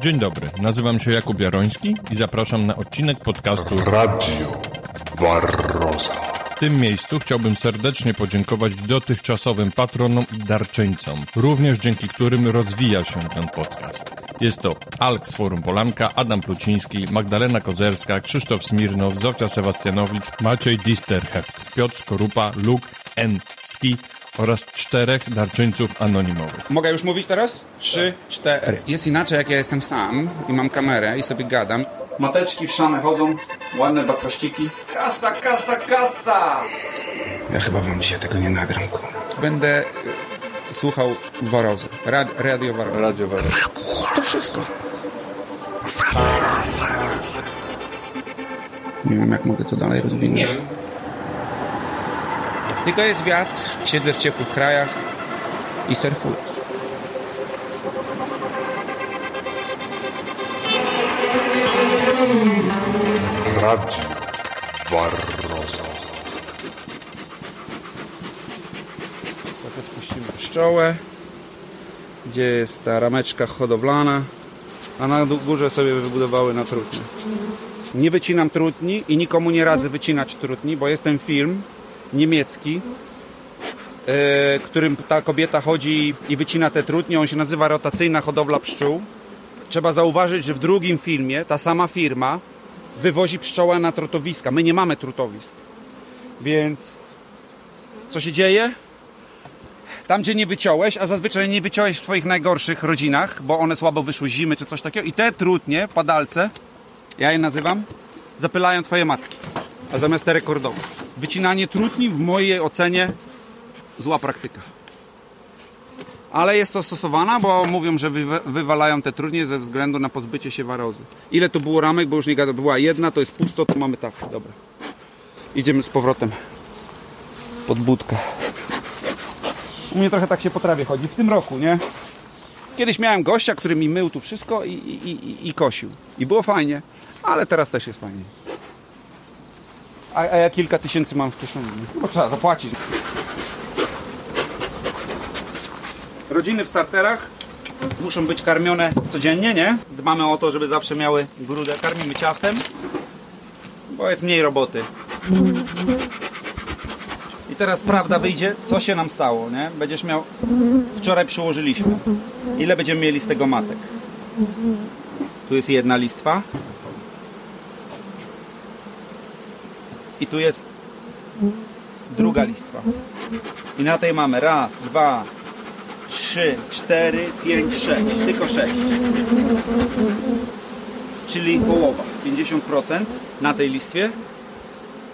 Dzień dobry, nazywam się Jakub Jaroński i zapraszam na odcinek podcastu Radio Barroza. W tym miejscu chciałbym serdecznie podziękować dotychczasowym patronom i darczyńcom, również dzięki którym rozwija się ten podcast. Jest to Alk z Forum Polanka, Adam Pluciński, Magdalena Kozerska, Krzysztof Smirnow, Zofia Sebastianowicz, Maciej Disterheft, Piotr Skorupa, Luke N. Oraz czterech darczyńców anonimowych. Mogę już mówić teraz? Trzy, cztery. Jest inaczej, jak ja jestem sam i mam kamerę i sobie gadam. Mateczki w szane chodzą, ładne bakwaściki. Kasa, kasa, kasa! Ja chyba wam dzisiaj tego nie nagram, kurwa. Będę y, słuchał Warozy. Rad, radio Warozy. Radio Warozy. To wszystko. Nie wiem, jak mogę to dalej rozwinąć. Nie wiem. Tylko jest wiatr, siedzę w ciepłych krajach i surfuję. Radio Barroza. Trochę spuścimy pszczołę, gdzie jest ta rameczka hodowlana, a na górze sobie wybudowały na trutnie. Nie wycinam trutni i nikomu nie radzę wycinać trutni, bo jest ten film niemiecki, e, którym ta kobieta chodzi i wycina te trutnie. On się nazywa rotacyjna hodowla pszczół. Trzeba zauważyć, że w drugim filmie ta sama firma wywozi pszczołę na trutowiska. My nie mamy trutowisk. Więc co się dzieje? Tam, gdzie nie wyciąłeś, a zazwyczaj nie wyciąłeś w swoich najgorszych rodzinach, bo one słabo wyszły zimy czy coś takiego i te trutnie, padalce, ja je nazywam, zapylają twoje matki, a zamiast te rekordowe. Wycinanie trutni w mojej ocenie zła praktyka. Ale jest to stosowana, bo mówią, że wy, wywalają te trudnie ze względu na pozbycie się warozy. Ile tu było ramek, bo już nie gada, była jedna, to jest pusto, tu mamy tak, dobra. Idziemy z powrotem pod budkę. U mnie trochę tak się po trawie chodzi. W tym roku, nie? Kiedyś miałem gościa, który mi mył tu wszystko i, i, i, i kosił. I było fajnie, ale teraz też jest fajnie. A, a ja kilka tysięcy mam w kieszeni. Bo trzeba zapłacić. Rodziny w starterach muszą być karmione codziennie, nie? Dbamy o to, żeby zawsze miały grudę. Karmimy ciastem, bo jest mniej roboty. I teraz prawda wyjdzie, co się nam stało, nie? Będziesz miał... Wczoraj przyłożyliśmy. Ile będziemy mieli z tego matek? Tu jest jedna listwa. I tu jest druga listwa. I na tej mamy raz, dwa, trzy, cztery, pięć, sześć. Tylko sześć. Czyli połowa. 50% na tej listwie.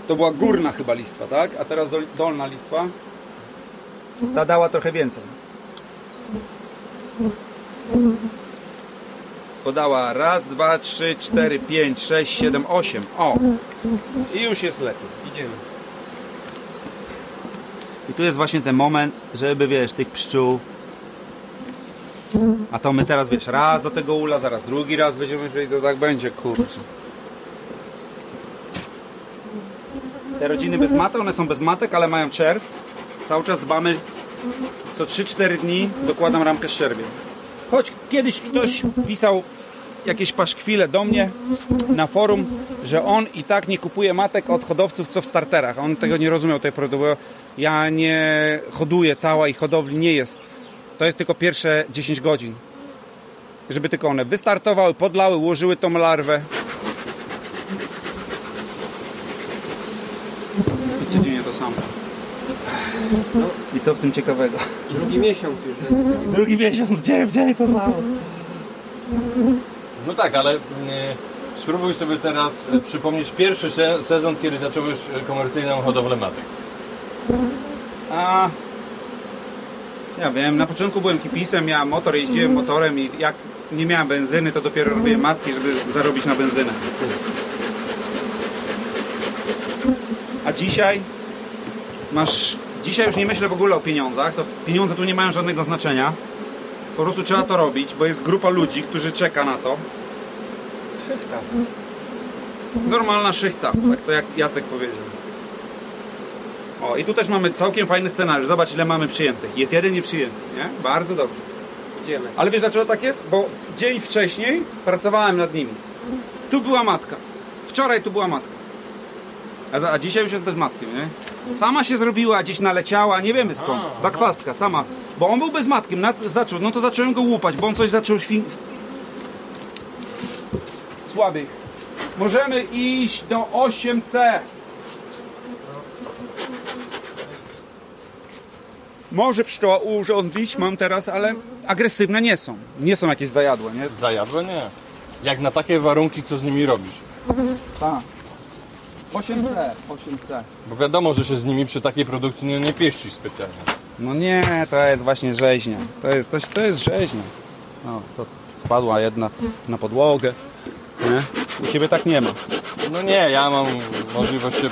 To była górna chyba listwa, tak? A teraz dol- dolna listwa. Ta dała trochę więcej. Podała raz, dwa, trzy, cztery, pięć, sześć, siedem, osiem. O! I już jest lepiej. Idziemy. I tu jest właśnie ten moment, żeby wiesz, tych pszczół. A to my teraz wiesz, raz do tego ula, zaraz drugi raz będziemy, jeżeli to tak będzie, kurczę. Te rodziny bez matek, one są bez matek, ale mają czerw. Cały czas dbamy, co 3-4 dni dokładam ramkę z czerwiem. Choć kiedyś ktoś pisał jakieś paszkwile do mnie na forum, że on i tak nie kupuje matek od hodowców, co w starterach. On tego nie rozumiał, tej produktu, bo ja nie hoduję, cała ich hodowli nie jest. To jest tylko pierwsze 10 godzin. Żeby tylko one wystartowały, podlały, ułożyły tą larwę. I codziennie to samo. No, I co w tym ciekawego? Drugi miesiąc już. Drugi miesiąc, dzień w dzień to samo. No tak, ale e, spróbuj sobie teraz e, przypomnieć pierwszy se- sezon, kiedy zacząłeś e, komercyjną hodowlę matek. A ja wiem, na początku byłem hipisem, miałem motor, jeździłem motorem i jak nie miałem benzyny, to dopiero robiłem matki, żeby zarobić na benzynę. A dzisiaj masz. Dzisiaj już nie myślę w ogóle o pieniądzach. To pieniądze tu nie mają żadnego znaczenia. Po prostu trzeba to robić, bo jest grupa ludzi, którzy czeka na to. Szychta. Normalna szychta, tak to jak Jacek powiedział. O, i tu też mamy całkiem fajny scenariusz. Zobacz, ile mamy przyjętych. Jest jeden nieprzyjęty, nie? Bardzo dobrze. Idziemy. Ale wiesz dlaczego tak jest? Bo dzień wcześniej pracowałem nad nimi. Tu była matka. Wczoraj tu była matka. A, za, a dzisiaj już jest bez matki, nie? Sama się zrobiła, gdzieś naleciała, nie wiemy skąd. Bakwastka, sama. Bo on był bez matki, na, zaczął, no to zacząłem go łupać, bo on coś zaczął świn... Słaby. Możemy iść do 8C. Może pszczoła urządzić, mam teraz, ale agresywne nie są. Nie są jakieś zajadłe, nie? Zajadłe? Nie. Jak na takie warunki, co z nimi robisz? Tak. 8C, 8C. Bo wiadomo, że się z nimi przy takiej produkcji nie, nie pieścisz specjalnie. No nie, to jest właśnie rzeźnia. To jest, to, to jest rzeźnia. No, to spadła jedna na podłogę. Nie? U ciebie tak nie ma. No nie, ja mam możliwość się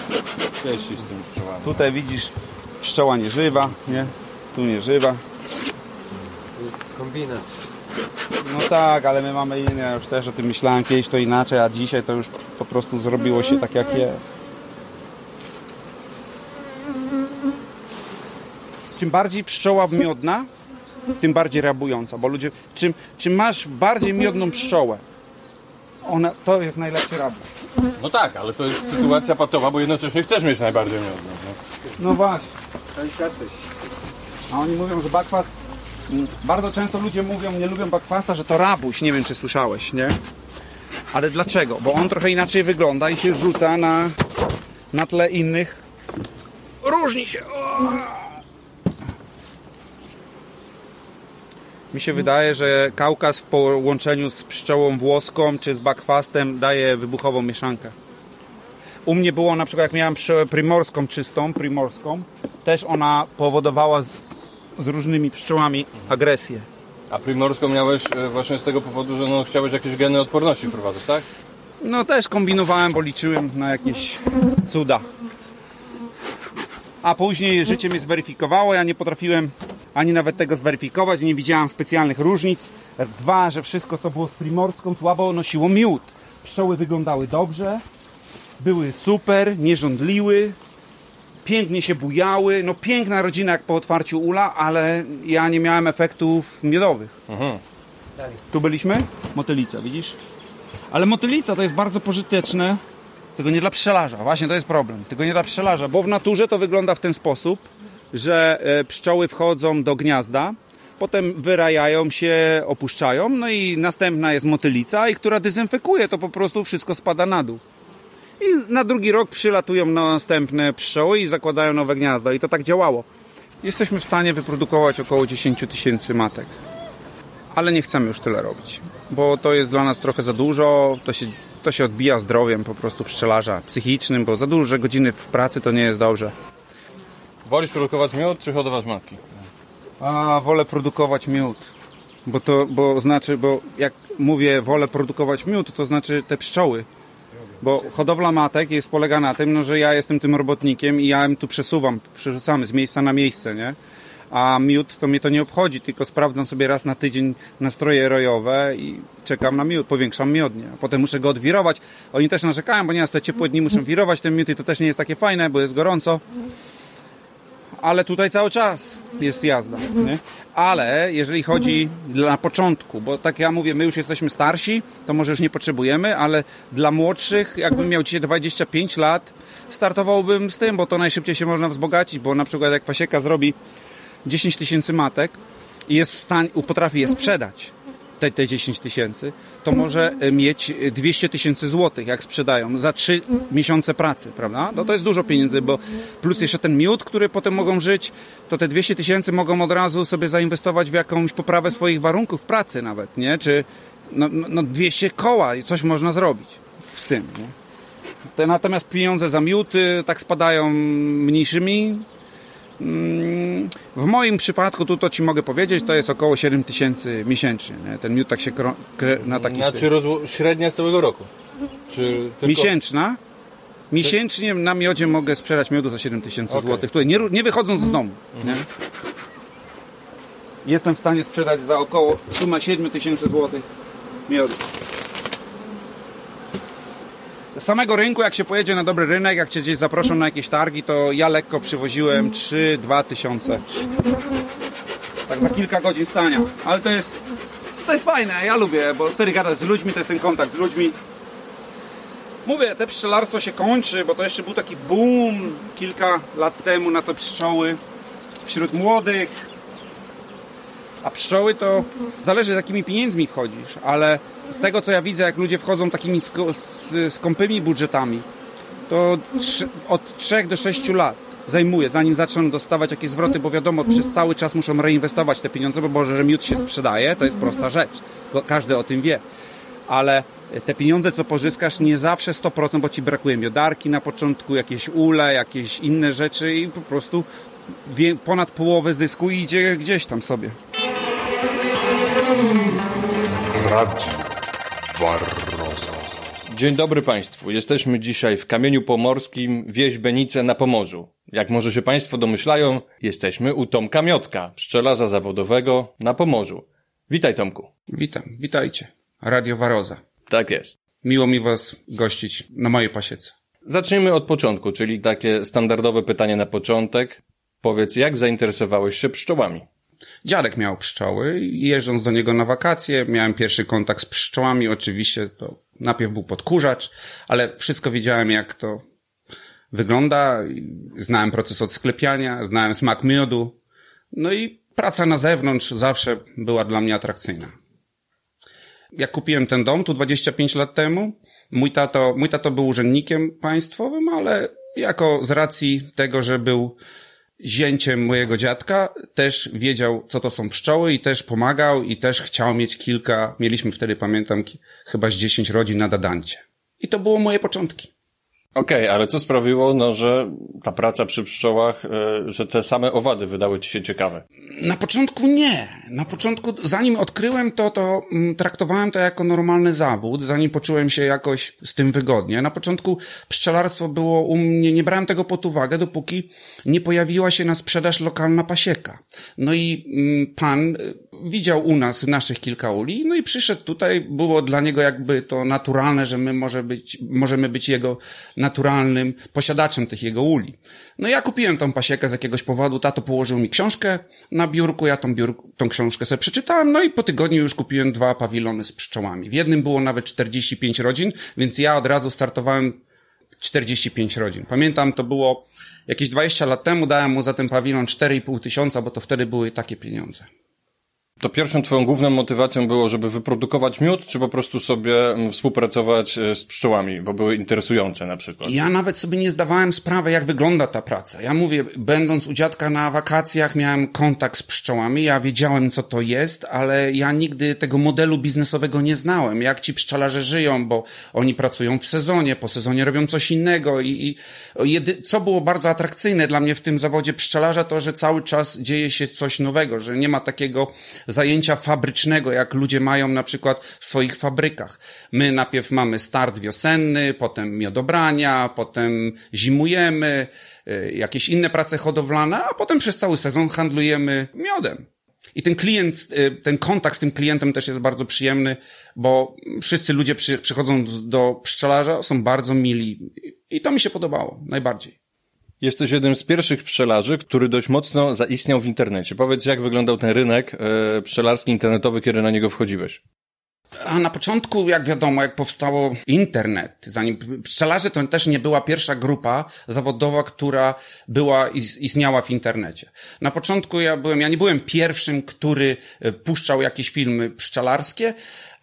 pieścić z tymi pszczołami. Tutaj widzisz, pszczoła nieżywa, nie? Tu nieżywa. To jest kombinat. No tak, ale my mamy inne, ja już też o tym myślałem kiedyś to inaczej, a dzisiaj to już po prostu zrobiło się tak jak jest. Czym bardziej pszczoła miodna, tym bardziej rabująca, bo ludzie, czym, czym masz bardziej miodną pszczołę, ona, to jest najlepszy rabun. No tak, ale to jest sytuacja patowa, bo jednocześnie chcesz mieć najbardziej miodną. No. No właśnie. A oni mówią, że bakwast. mm, Bardzo często ludzie mówią, nie lubią bakwasta, że to rabuś. Nie wiem, czy słyszałeś, nie? Ale dlaczego? Bo on trochę inaczej wygląda i się rzuca na, na tle innych. Różni się. O! Mi się wydaje, że Kaukaz w połączeniu z pszczołą włoską czy z bakwastem daje wybuchową mieszankę. U mnie było na przykład, jak miałem pszczołę primorską czystą, primorską, też ona powodowała z, z różnymi pszczołami agresję. A primorską miałeś e, właśnie z tego powodu, że no, chciałeś jakieś geny odporności wprowadzać, tak? No też kombinowałem, bo liczyłem na jakieś cuda. A później życie mnie zweryfikowało, ja nie potrafiłem ani nawet tego zweryfikować, nie widziałem specjalnych różnic. Dwa, że wszystko co było z primorską słabo nosiło miód. Pszczoły wyglądały dobrze, były super, nie żądliły, pięknie się bujały. No piękna rodzina jak po otwarciu ula, ale ja nie miałem efektów miodowych. Dalej. Tu byliśmy? Motylica, widzisz? Ale motylica to jest bardzo pożyteczne, tylko nie dla pszczelarza. Właśnie to jest problem. Tylko nie dla pszczelarza, bo w naturze to wygląda w ten sposób, że e, pszczoły wchodzą do gniazda, potem wyrajają się, opuszczają, no i następna jest motylica, i która dezynfekuje, to po prostu wszystko spada na dół. I na drugi rok przylatują następne pszczoły i zakładają nowe gniazda. I to tak działało. Jesteśmy w stanie wyprodukować około 10 tysięcy matek ale nie chcemy już tyle robić, bo to jest dla nas trochę za dużo, to się, to się odbija zdrowiem po prostu pszczelarza psychicznym, bo za duże godziny w pracy to nie jest dobrze. Wolisz produkować miód czy hodować matki? A wolę produkować miód, bo to bo znaczy, bo jak mówię wolę produkować miód, to znaczy te pszczoły. Bo hodowla matek jest polega na tym, no, że ja jestem tym robotnikiem i ja im tu przesuwam, przerzucamy z miejsca na miejsce, nie? A miód to mnie to nie obchodzi, tylko sprawdzam sobie raz na tydzień nastroje rojowe i czekam na miód, powiększam miodnie. A potem muszę go odwirować. Oni też narzekają, bo nieraz te ciepłe dni muszą wirować ten miód i to też nie jest takie fajne, bo jest gorąco. Ale tutaj cały czas jest jazda. Nie? Ale jeżeli chodzi na początku, bo tak ja mówię, my już jesteśmy starsi, to może już nie potrzebujemy, ale dla młodszych, jakbym miał dzisiaj 25 lat, startowałbym z tym, bo to najszybciej się można wzbogacić, bo na przykład jak pasieka zrobi 10 tysięcy matek i jest w stanie, potrafi je sprzedać, te, te 10 tysięcy, to może e, mieć e, 200 tysięcy złotych, jak sprzedają, za 3 miesiące pracy, prawda? No to jest dużo pieniędzy, bo plus jeszcze ten miód, który potem mogą żyć, to te 200 tysięcy mogą od razu sobie zainwestować w jakąś poprawę swoich warunków pracy nawet, nie? Czy no, no, no 200 koła i coś można zrobić z tym, nie? Te, natomiast pieniądze za miód y, tak spadają mniejszymi W moim przypadku, tu to Ci mogę powiedzieć, to jest około 7 tysięcy miesięcznie. Nie? Ten miód tak się krę- na takich... Znaczy rozło- średnia z całego roku? Czy tylko... Miesięczna? Miesięcznie na miodzie mogę sprzedać miodu za 7 tysięcy Okej. złotych. Nie, nie wychodząc z domu. Nie? Jestem w stanie sprzedać za około sumę 7 tysięcy złotych miodu. Z samego rynku, jak się pojedzie na dobry rynek, jak cię gdzieś zaproszą na jakieś targi, to ja lekko przywoziłem 3-2 tysiące Tak za kilka godzin stania. Ale to jest, to jest fajne, ja lubię, bo wtedy gadasz z ludźmi, to jest ten kontakt z ludźmi. Mówię, te pszczelarstwo się kończy, bo to jeszcze był taki boom kilka lat temu na te pszczoły wśród młodych. A pszczoły to zależy z jakimi pieniędzmi wchodzisz, ale z tego co ja widzę, jak ludzie wchodzą takimi skąpymi budżetami, to od 3 do 6 lat zajmuje, zanim zaczną dostawać jakieś zwroty, bo wiadomo, przez cały czas muszą reinwestować te pieniądze, bo Boże, że miód się sprzedaje, to jest prosta rzecz. Każdy o tym wie. Ale te pieniądze, co pozyskasz, nie zawsze 100%, bo ci brakuje miodarki na początku, jakieś ule, jakieś inne rzeczy i po prostu ponad połowę zysku idzie gdzieś tam sobie. Radio Barroza. Dzień dobry Państwu. Jesteśmy dzisiaj w Kamieniu Pomorskim, wieś Benice na Pomorzu. Jak może się Państwo domyślają, jesteśmy u Tomka Miotka, pszczelarza zawodowego na Pomorzu. Witaj Tomku. Witam, witajcie. Radio Waroza. Tak jest. Miło mi Was gościć na mojej pasiece. Zacznijmy od początku, czyli takie standardowe pytanie na początek. Powiedz, jak zainteresowałeś się pszczołami? Dziadek miał pszczoły i jeżdżąc do niego na wakacje, miałem pierwszy kontakt z pszczołami. Oczywiście to najpierw był podkurzacz, ale wszystko wiedziałem, jak to wygląda. Znałem proces odsklepiania, znałem smak miodu. No i praca na zewnątrz zawsze była dla mnie atrakcyjna. Jak kupiłem ten dom tu 25 lat temu, mój tato, mój tato był urzędnikiem państwowym, ale jako z racji tego, że był zięciem mojego dziadka, też wiedział, co to są pszczoły i też pomagał i też chciał mieć kilka, mieliśmy wtedy, pamiętam, chyba z 10 rodzin na Dadancie. I to było moje początki. Okej, ale co sprawiło, no, że ta praca przy pszczołach, e, że te same owady wydały ci się ciekawe? Na początku nie. Na początku, zanim odkryłem to, to mm, traktowałem to jako normalny zawód, zanim poczułem się jakoś z tym wygodnie. Na początku pszczelarstwo było u mnie, nie brałem tego pod uwagę, dopóki nie pojawiła się na sprzedaż lokalna pasieka. No i mm, pan widział u nas naszych kilka uli, no i przyszedł tutaj, było dla niego jakby to naturalne, że my może być, możemy być jego naturalnym posiadaczem tych jego uli. No ja kupiłem tą pasiekę z jakiegoś powodu, tato położył mi książkę na biurku, ja tą, biur, tą książkę sobie przeczytałem, no i po tygodniu już kupiłem dwa pawilony z pszczołami. W jednym było nawet 45 rodzin, więc ja od razu startowałem 45 rodzin. Pamiętam, to było jakieś 20 lat temu, dałem mu za ten pawilon 4,5 tysiąca, bo to wtedy były takie pieniądze. To pierwszą twoją główną motywacją było, żeby wyprodukować miód, czy po prostu sobie mm, współpracować e, z pszczołami, bo były interesujące na przykład? Ja nawet sobie nie zdawałem sprawy, jak wygląda ta praca. Ja mówię, będąc u dziadka na wakacjach, miałem kontakt z pszczołami, ja wiedziałem, co to jest, ale ja nigdy tego modelu biznesowego nie znałem. Jak ci pszczelarze żyją, bo oni pracują w sezonie, po sezonie robią coś innego i, i jedy, co było bardzo atrakcyjne dla mnie w tym zawodzie pszczelarza, to, że cały czas dzieje się coś nowego, że nie ma takiego zajęcia fabrycznego, jak ludzie mają na przykład w swoich fabrykach. My najpierw mamy start wiosenny, potem miodobrania, potem zimujemy, y, jakieś inne prace hodowlane, a potem przez cały sezon handlujemy miodem. I ten klient, y, ten kontakt z tym klientem też jest bardzo przyjemny, bo wszyscy ludzie przy, przychodzą do pszczelarza, są bardzo mili i to mi się podobało najbardziej. Jesteś jednym z pierwszych pszczelarzy, który dość mocno zaistniał w internecie. Powiedz, jak wyglądał ten rynek e, pszczelarski internetowy, kiedy na niego wchodziłeś? A na początku, jak wiadomo, jak powstało internet, zanim pszczelarze to też nie była pierwsza grupa zawodowa, która była is- istniała w internecie. Na początku ja byłem, ja nie byłem pierwszym, który e, puszczał jakieś filmy pszczelarskie.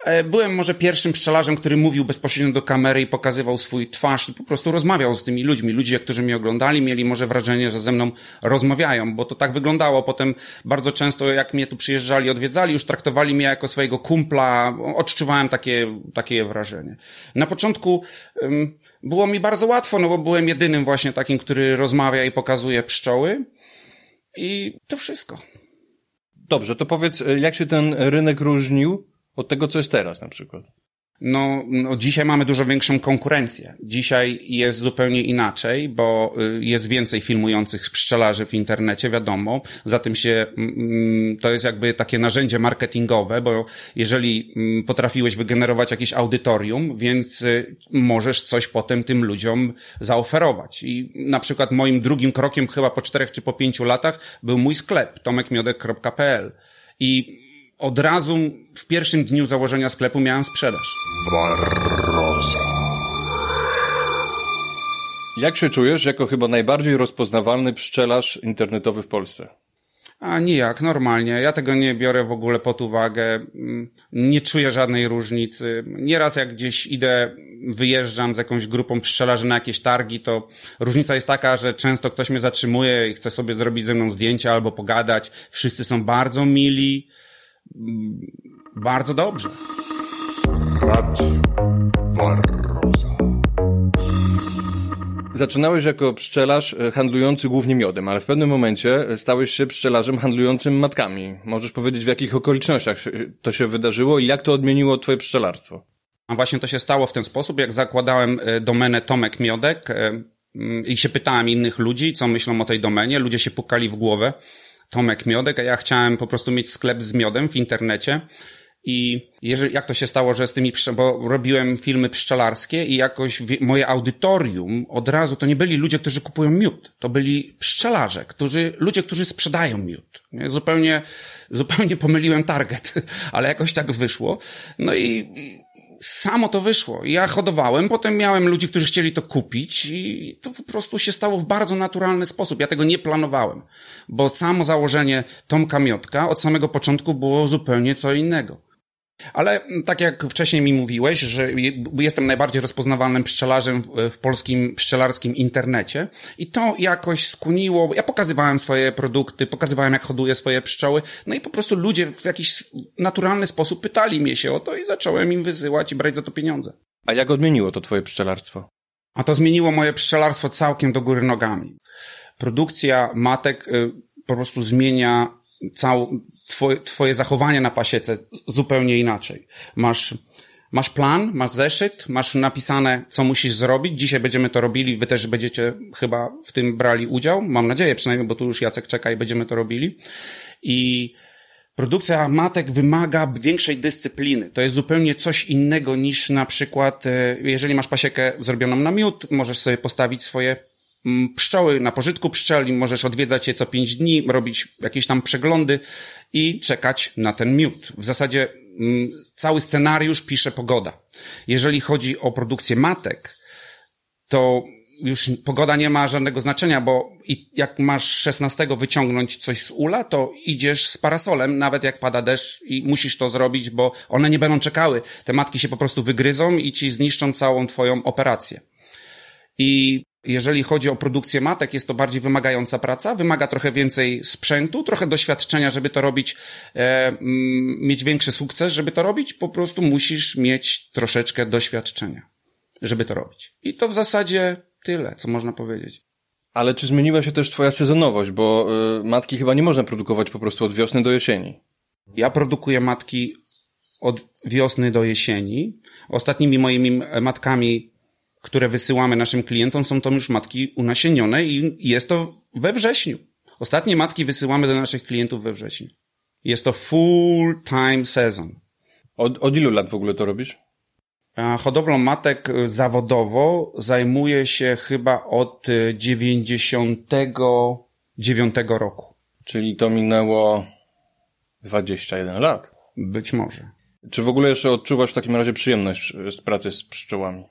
E, Byłem może pierwszym pszczelarzem, który mówił bezpośrednio do kamery i pokazywał swój twarz i po prostu rozmawiał z tymi ludźmi. Ludzie, którzy mnie oglądali, mieli może wrażenie, że ze mną rozmawiają, bo to tak wyglądało. Potem bardzo często, jak mnie tu przyjeżdżali, odwiedzali, już traktowali mnie jako swojego kumpla. Odczuwałem takie, takie wrażenie. Na początku ym, było mi bardzo łatwo, no bo byłem jedynym właśnie takim, który rozmawia i pokazuje pszczoły. I to wszystko. Dobrze, to powiedz, e, jak się ten rynek różnił od tego, co jest teraz na przykład? No, no, dzisiaj mamy dużo większą konkurencję. Dzisiaj jest zupełnie inaczej, bo y, jest więcej filmujących pszczelarzy w internecie, wiadomo. Za tym się, mm, to jest jakby takie narzędzie marketingowe, bo jeżeli mm, potrafiłeś wygenerować jakieś audytorium, więc y, możesz coś potem tym ludziom zaoferować. I na przykład moim drugim krokiem chyba po czterech czy po pięciu latach był mój sklep tomekmiodek.pl. I od razu w pierwszym dniu założenia sklepu miałem sprzedaż. Barroza. Jak się czujesz jako chyba najbardziej rozpoznawalny pszczelarz internetowy w Polsce? A nijak, normalnie. Ja tego nie biorę w ogóle pod uwagę. Mm, Nie czuję żadnej różnicy. Nieraz jak gdzieś idę, wyjeżdżam z jakąś grupą pszczelarzy na jakieś targi, to różnica jest taka, że często ktoś mnie zatrzymuje i chce sobie zrobić ze mną zdjęcie albo pogadać. Wszyscy są bardzo mili. Mm, Bardzo dobrze. Zaczynałeś jako pszczelarz e, handlujący głównie miodem, ale w pewnym momencie e, stałeś się pszczelarzem handlującym matkami. Możesz powiedzieć, w jakich okolicznościach to się wydarzyło i jak to odmieniło twoje pszczelarstwo? A właśnie to się stało w ten sposób, jak zakładałem e, domenę Tomek Miodek mm, i się pytałem innych ludzi, co myślą o tej domenie. Ludzie się pukali w głowę. Tomek Miodek, a ja chciałem po prostu mieć sklep z miodem w internecie. I jeżeli, jak to się stało, że z tymi, bo robiłem filmy pszczelarskie i jakoś moje audytorium od razu to nie byli ludzie, którzy kupują miód. To byli pszczelarze, którzy, ludzie, którzy sprzedają miód. Nie? Zupełnie, zupełnie pomyliłem target, ale jakoś tak wyszło. No i, i samo to wyszło. Ja hodowałem, potem miałem ludzi, którzy chcieli to kupić i to po prostu się stało w bardzo naturalny sposób. Ja tego nie planowałem, bo samo założenie Tomka Miotka od samego początku było zupełnie co innego. Ale mm, tak jak wcześniej mi mówiłeś, że je- jestem najbardziej rozpoznawalnym pszczelarzem w, polskim pszczelarskim internecie i to jakoś skłoniło, ja pokazywałem swoje produkty, pokazywałem jak hoduję swoje pszczoły, no i po prostu ludzie w jakiś naturalny sposób pytali mnie się o to i zacząłem im wysyłać i brać za to pieniądze. A jak odmieniło to twoje pszczelarstwo? A to zmieniło moje pszczelarstwo całkiem do góry nogami. Produkcja matek y, po prostu zmienia całe twoje, twoje zachowanie na pasiece zupełnie inaczej. Masz, masz plan, masz zeszyt, masz napisane, co musisz zrobić. Dzisiaj będziemy to robili, wy też będziecie chyba w tym brali udział. Mam nadzieję przynajmniej, bo tu już Jacek czeka i będziemy to robili. I Produkcja matek wymaga większej dyscypliny. To jest zupełnie coś innego niż na przykład, e, jeżeli masz pasiekę zrobioną na miód, możesz sobie postawić swoje pszczoły na pożytku pszczeli, możesz odwiedzać je co pięć dni, robić jakieś tam przeglądy i czekać na ten miód. W zasadzie mm, cały scenariusz pisze pogoda. Jeżeli chodzi o produkcję matek, to już pogoda nie ma żadnego znaczenia, bo jak masz 16 wyciągnąć coś z ula, to idziesz z parasolem, nawet jak pada deszcz i musisz to zrobić, bo one nie będą czekały. Te matki się po prostu wygryzą i ci zniszczą całą twoją operację. I jeżeli chodzi o produkcję matek, jest to bardziej wymagająca praca, wymaga trochę więcej sprzętu, trochę doświadczenia, żeby to robić, e, mieć większy sukces, żeby to robić, po prostu musisz mieć troszeczkę doświadczenia, żeby to robić. I to w zasadzie tyle, co można powiedzieć. Ale czy zmieniła się też twoja sezonowość, bo y, matki chyba nie można produkować po prostu od wiosny do jesieni. Ja produkuję matki od wiosny do jesieni. Ostatnimi moimi matkami, które wysyłamy naszym klientom, są to już matki unasienione i jest to we wrześniu. Ostatnie matki wysyłamy do naszych klientów we wrześniu. Jest to full time sezon. Od, od ilu lat w ogóle to robisz? Hodowlą matek y, zawodowo zajmuję się chyba od y, 99 roku. Czyli to minęło 21 lat. Być może. Czy w ogóle jeszcze odczuwasz w takim razie przyjemność z pracy z pszczołami?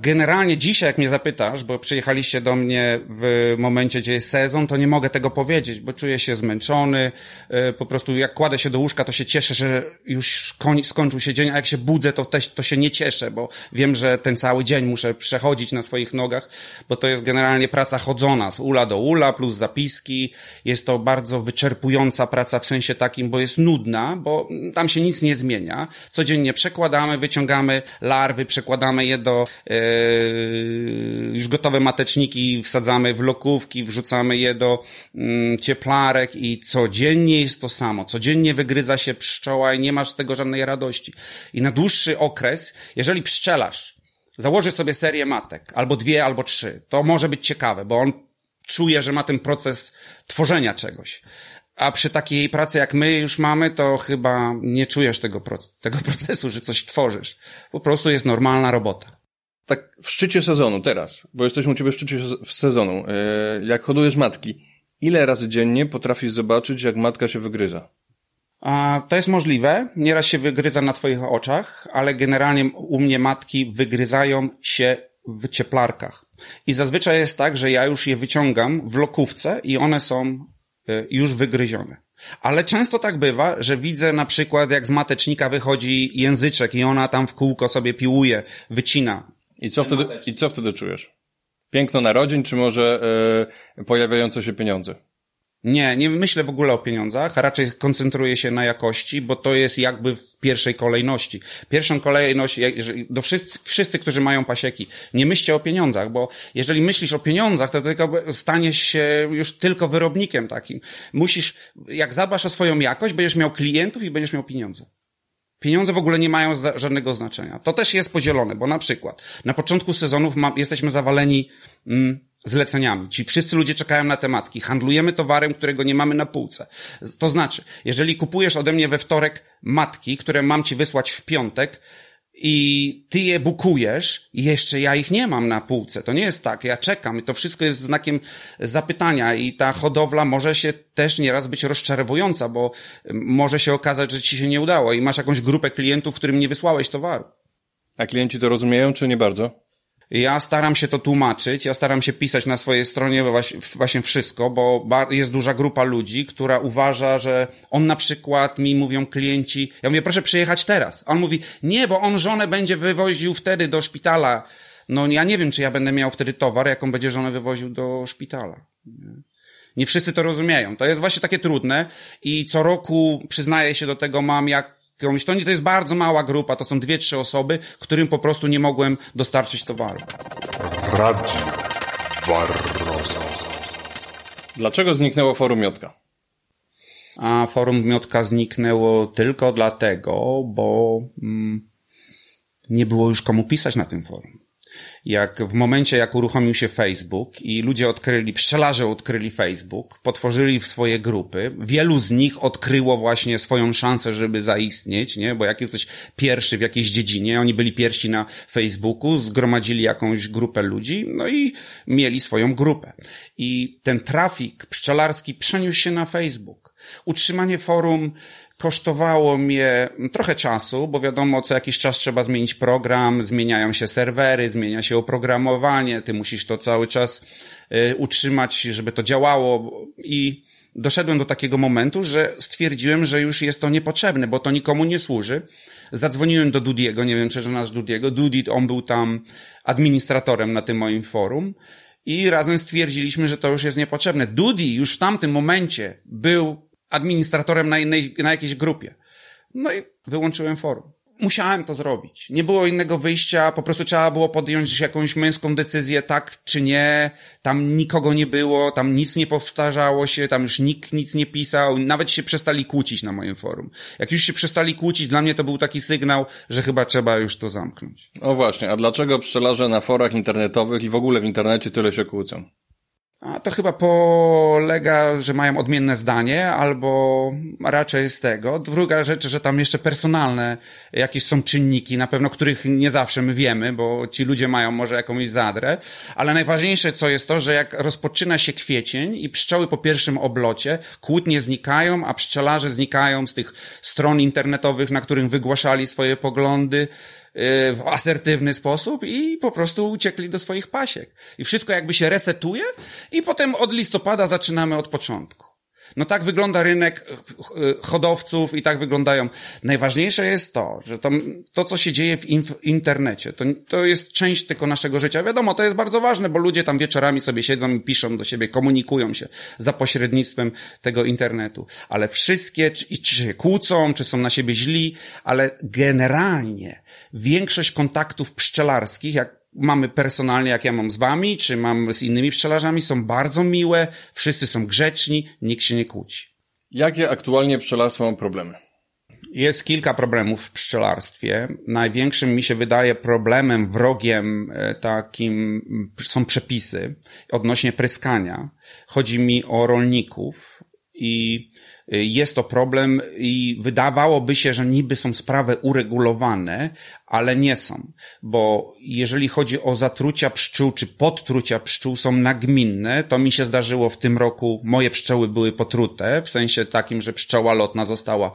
Generalnie dzisiaj, jak mnie zapytasz, bo przyjechaliście do mnie w momencie, gdzie jest sezon, to nie mogę tego powiedzieć, bo czuję się zmęczony. e, Po prostu jak kładę się do łóżka, to się cieszę, że już koń, skończył się dzień, a jak się budzę, to, też, to się nie cieszę, bo wiem, że ten cały dzień muszę przechodzić na swoich nogach, bo to jest generalnie praca chodzona z ula do ula, plus zapiski. Jest to bardzo wyczerpująca praca w sensie takim, bo jest nudna, bo tam się nic nie zmienia. Codziennie przekładamy, wyciągamy larwy, przekładamy je do e, już gotowe mateczniki wsadzamy w lokówki, wrzucamy je do mm, cieplarek i codziennie jest to samo. Codziennie wygryza się pszczoła i nie masz z tego żadnej radości. I na dłuższy okres, jeżeli pszczelarz założy sobie serię matek, albo dwie, albo trzy, to może być ciekawe, bo on czuje, że ma ten proces tworzenia czegoś. A przy takiej pracy jak my już mamy, to chyba nie czujesz tego, tego procesu, że coś tworzysz. Po prostu jest normalna robota. Tak w szczycie sezonu teraz, bo jesteśmy u ciebie w szczycie sezonu. E, jak hodujesz matki, ile razy dziennie potrafisz zobaczyć, jak matka się wygryza? A, to jest możliwe. Nieraz się wygryza na twoich oczach, ale generalnie u mnie matki wygryzają się w cieplarkach. I zazwyczaj jest tak, że ja już je wyciągam w lokówce i one są y, już wygryzione. Ale często tak bywa, że widzę na przykład, jak z matecznika wychodzi języczek i ona tam w kółko sobie piłuje, wycina. I co wtedy, i co wtedy czujesz? Piękno narodzin, czy może yy, pojawiające się pieniądze? Nie, nie myślę w ogóle o pieniądzach, raczej koncentruję się na jakości, bo to jest jakby w pierwszej kolejności. Pierwszą kolejność, do wszyscy, wszyscy, którzy mają pasieki, nie myślcie o pieniądzach, bo jeżeli myślisz o pieniądzach, to tylko staniesz się już tylko wyrobnikiem takim. Musisz, jak zadbasz o swoją jakość, będziesz miał klientów i będziesz miał pieniądze. Pieniądze w ogóle nie mają żadnego znaczenia. To też jest podzielone, bo na przykład na początku sezonów ma, jesteśmy zawaleni mm, zleceniami. Ci wszyscy ludzie czekają na tematki. Handlujemy towarem, którego nie mamy na półce. To znaczy, jeżeli kupujesz ode mnie we wtorek matki, które mam ci wysłać w piątek, i ty je bukujesz i jeszcze ja ich nie mam na półce. To nie jest tak. Ja czekam i to wszystko jest znakiem zapytania i ta hodowla może się też nieraz być rozczarowująca, bo może się okazać, że ci się nie udało i masz jakąś grupę klientów, którym nie wysłałeś towaru. A klienci to rozumieją, czy nie bardzo? Ja staram się to tłumaczyć, ja staram się pisać na swojej stronie właśnie wszystko, bo jest duża grupa ludzi, która uważa, że on na przykład, mi mówią klienci, ja mówię, proszę przyjechać teraz. On mówi, nie, bo on żonę będzie wywoził wtedy do szpitala. No ja nie wiem, czy ja będę miał wtedy towar, jak on będzie żonę wywoził do szpitala. Nie wszyscy to rozumieją. To jest właśnie takie trudne i co roku przyznaję się do tego, mam jak jakąś, to, nie, to jest bardzo mała grupa, to są dwie, trzy osoby, którym po prostu nie mogłem dostarczyć towaru. Radio Barroso. Dlaczego zniknęło forum Miotka? A forum Miotka zniknęło tylko dlatego, bo mm, nie było już komu pisać na tym forum jak w momencie, jak uruchomił się Facebook i ludzie odkryli, pszczelarze odkryli Facebook, potworzyli swoje grupy, wielu z nich odkryło właśnie swoją szansę, żeby zaistnieć, nie? Bo jak jesteś pierwszy w jakiejś dziedzinie, oni byli pierwsi na Facebooku, zgromadzili jakąś grupę ludzi, no i mieli swoją grupę. I ten trafik pszczelarski przeniósł się na Facebook. Utrzymanie forum Kosztowało mnie trochę czasu, bo wiadomo, co jakiś czas trzeba zmienić program, zmieniają się serwery, zmienia się oprogramowanie, ty musisz to cały czas y, utrzymać, żeby to działało i doszedłem do takiego momentu, że stwierdziłem, że już jest to niepotrzebne, bo to nikomu nie służy. Zadzwoniłem do Dudiego, nie wiem czy znasz Dudiego. Dudi, on był tam administratorem na tym moim forum i razem stwierdziliśmy, że to już jest niepotrzebne. Dudi już w tamtym momencie był administratorem na, na jakiejś grupie. No i wyłączyłem forum. Musiałem to zrobić. Nie było innego wyjścia, po prostu trzeba było podjąć jakąś męską decyzję, tak czy nie. Tam nikogo nie było, tam nic nie powtarzało się, tam już nikt nic nie pisał, nawet się przestali kłócić na moim forum. Jak już się przestali kłócić, dla mnie to był taki sygnał, że chyba trzeba już to zamknąć. O właśnie, a dlaczego pszczelarze na forach internetowych i w ogóle w internecie tyle się kłócą? A to chyba polega, że mają odmienne zdanie, albo raczej z tego. Druga rzecz, że tam jeszcze personalne jakieś są czynniki, na pewno których nie zawsze my wiemy, bo ci ludzie mają może jakąś zadrę, ale najważniejsze co jest to, że jak rozpoczyna się kwiecień i pszczoły po pierwszym oblocie, kłótnie znikają, a pszczelarze znikają z tych stron internetowych, na których wygłaszali swoje poglądy, w asertywny sposób i po prostu uciekli do swoich pasiek. I wszystko jakby się resetuje i potem od listopada zaczynamy od początku. No tak wygląda rynek hodowców i tak wyglądają. Najważniejsze jest to, że to, to co się dzieje w, w internecie, to, to jest część tylko naszego życia. Wiadomo, to jest bardzo ważne, bo ludzie tam wieczorami sobie siedzą i piszą do siebie, komunikują się za pośrednictwem tego internetu. Ale wszystkie, czy, czy się kłócą, czy są na siebie źli, ale generalnie większość kontaktów pszczelarskich, jak mamy personalnie, jak ja mam z wami, czy mam z innymi pszczelarzami, są bardzo miłe, wszyscy są grzeczni, nikt się nie kłóci. Jakie aktualnie pszczelarstwo ma problemy? Jest kilka problemów w pszczelarstwie. Największym mi się wydaje problemem, wrogiem e, takim są przepisy odnośnie pryskania. Chodzi mi o rolników i jest to problem i wydawałoby się, że niby są sprawy uregulowane, ale nie są, bo jeżeli chodzi o zatrucia pszczół czy podtrucia pszczół są nagminne, to mi się zdarzyło w tym roku, moje pszczoły były potrute, w sensie takim, że pszczoła lotna została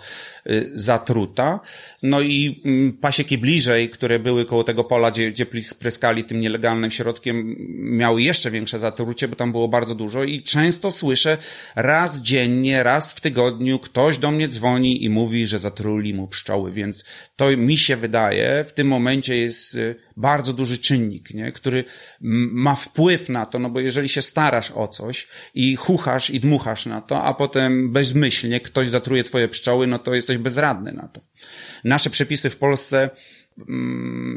y, zatruta, no i mm, pasieki bliżej, które były koło tego pola, gdzie, gdzie pryskali tym nielegalnym środkiem, miały jeszcze większe zatrucie, bo tam było bardzo dużo i często słyszę raz dziennie, raz w tygodniu ktoś do mnie dzwoni i mówi, że zatruli mu pszczoły, więc to mi się wydaje, w tym momencie jest y, bardzo duży czynnik, nie? który ma wpływ na to, no bo jeżeli się starasz o coś i chuchasz i dmuchasz na to, a potem bezmyślnie ktoś zatruje twoje pszczoły, no to jesteś bezradny na to. Nasze przepisy w Polsce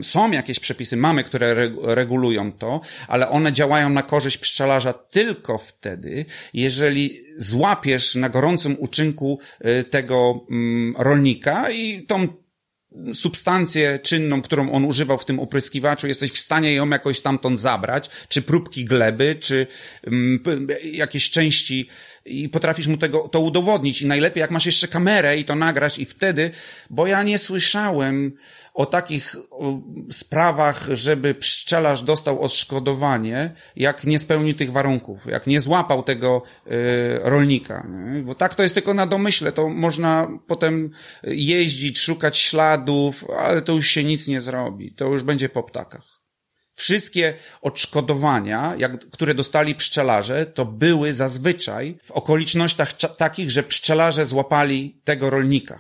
są jakieś przepisy, mamy, które reg- regulują to, ale one działają na korzyść pszczelarza tylko wtedy, jeżeli złapiesz na gorącym uczynku y, tego mm, rolnika i tą substancję czynną, którą on używał w tym opryskiwaczu, jesteś w stanie ją jakoś stamtąd zabrać, czy próbki gleby, czy mm, jakieś części i potrafisz mu tego, to udowodnić i najlepiej jak masz jeszcze kamerę i to nagrasz i wtedy, bo ja nie słyszałem o takich sprawach, żeby pszczelarz dostał odszkodowanie, jak nie spełnił tych warunków, jak nie złapał tego y, rolnika. Nie? Bo tak to jest tylko na domyśle, to można potem jeździć, szukać śladów, ale to już się nic nie zrobi. To już będzie po ptakach. Wszystkie odszkodowania, jak, które dostali pszczelarze, to były zazwyczaj w okolicznościach takich, że pszczelarze złapali tego rolnika.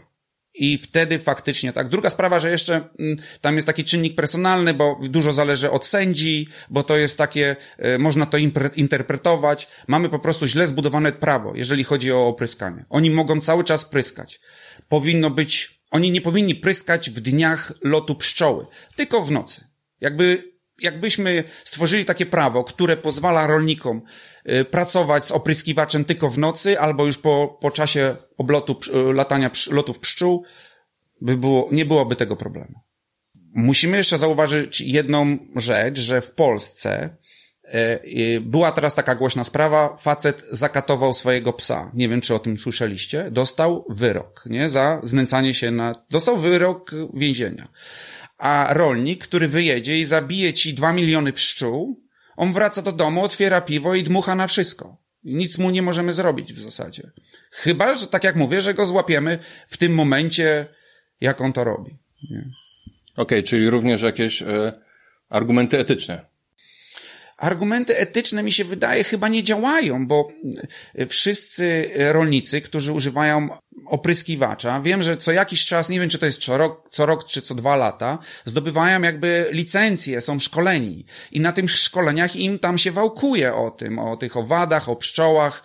I wtedy faktycznie tak. Druga sprawa, że jeszcze mm, tam jest taki czynnik personalny, bo dużo zależy od sędzi, bo to jest takie, e, można to interpretować. Mamy po prostu źle zbudowane prawo, jeżeli chodzi o opryskanie. Oni mogą cały czas pryskać. Powinno być, oni nie powinni pryskać w dniach lotu pszczoły, tylko w nocy. Jakby jakbyśmy stworzyli takie prawo, które pozwala rolnikom y, pracować z opryskiwaczem tylko w nocy albo już po, po czasie oblotu, y, latania lotów pszczół, by było, nie byłoby tego problemu. Musimy jeszcze zauważyć jedną rzecz, że w Polsce e, była teraz taka głośna sprawa, facet zakatował swojego psa. Nie wiem, czy o tym słyszeliście. Dostał wyrok, nie? Za znęcanie się na... Dostał wyrok więzienia. A rolnik, który wyjedzie i zabije ci dwa miliony pszczół, on wraca do domu, otwiera piwo i dmucha na wszystko. Nic mu nie możemy zrobić w zasadzie. Chyba, że tak jak mówię, że go złapiemy w tym momencie, jak on to robi. Okej, czyli również jakieś e, argumenty etyczne. Argumenty etyczne mi się wydaje chyba nie działają, bo y, wszyscy rolnicy, którzy używają opryskiwacza, wiem, że co jakiś czas, nie wiem czy to jest co rok, co rok czy co dwa lata, zdobywają jakby licencje, są szkoleni. I na tych szkoleniach im tam się wałkuje o tym, o tych owadach, o pszczołach,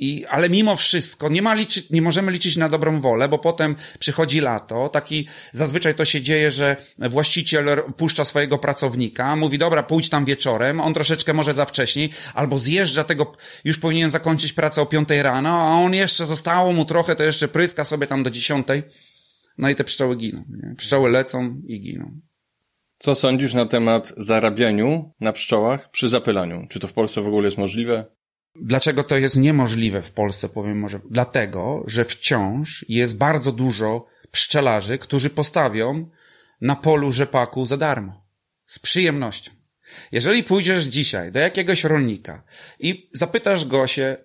i, ale mimo wszystko nie ma liczyć, nie możemy liczyć na dobrą wolę, bo potem przychodzi lato, taki, zazwyczaj to się dzieje, że właściciel puszcza swojego pracownika, mówi, dobra, pójdź tam wieczorem, on troszeczkę może za wcześniej, albo zjeżdża tego, już powinien zakończyć pracę o piątej rano, a on jeszcze, zostało mu trochę, to jeszcze pryska sobie tam do dziesiątej, no i te pszczoły giną, nie? Pszczoły lecą i giną. Co sądzisz na temat zarabianiu na pszczołach przy zapylaniu? Czy to w Polsce w ogóle jest możliwe? Dlaczego to jest niemożliwe w Polsce, powiem może? Dlatego, że wciąż jest bardzo dużo pszczelarzy, którzy postawią na polu rzepaku za darmo. Z przyjemnością. Jeżeli pójdziesz dzisiaj do jakiegoś rolnika i zapytasz go się,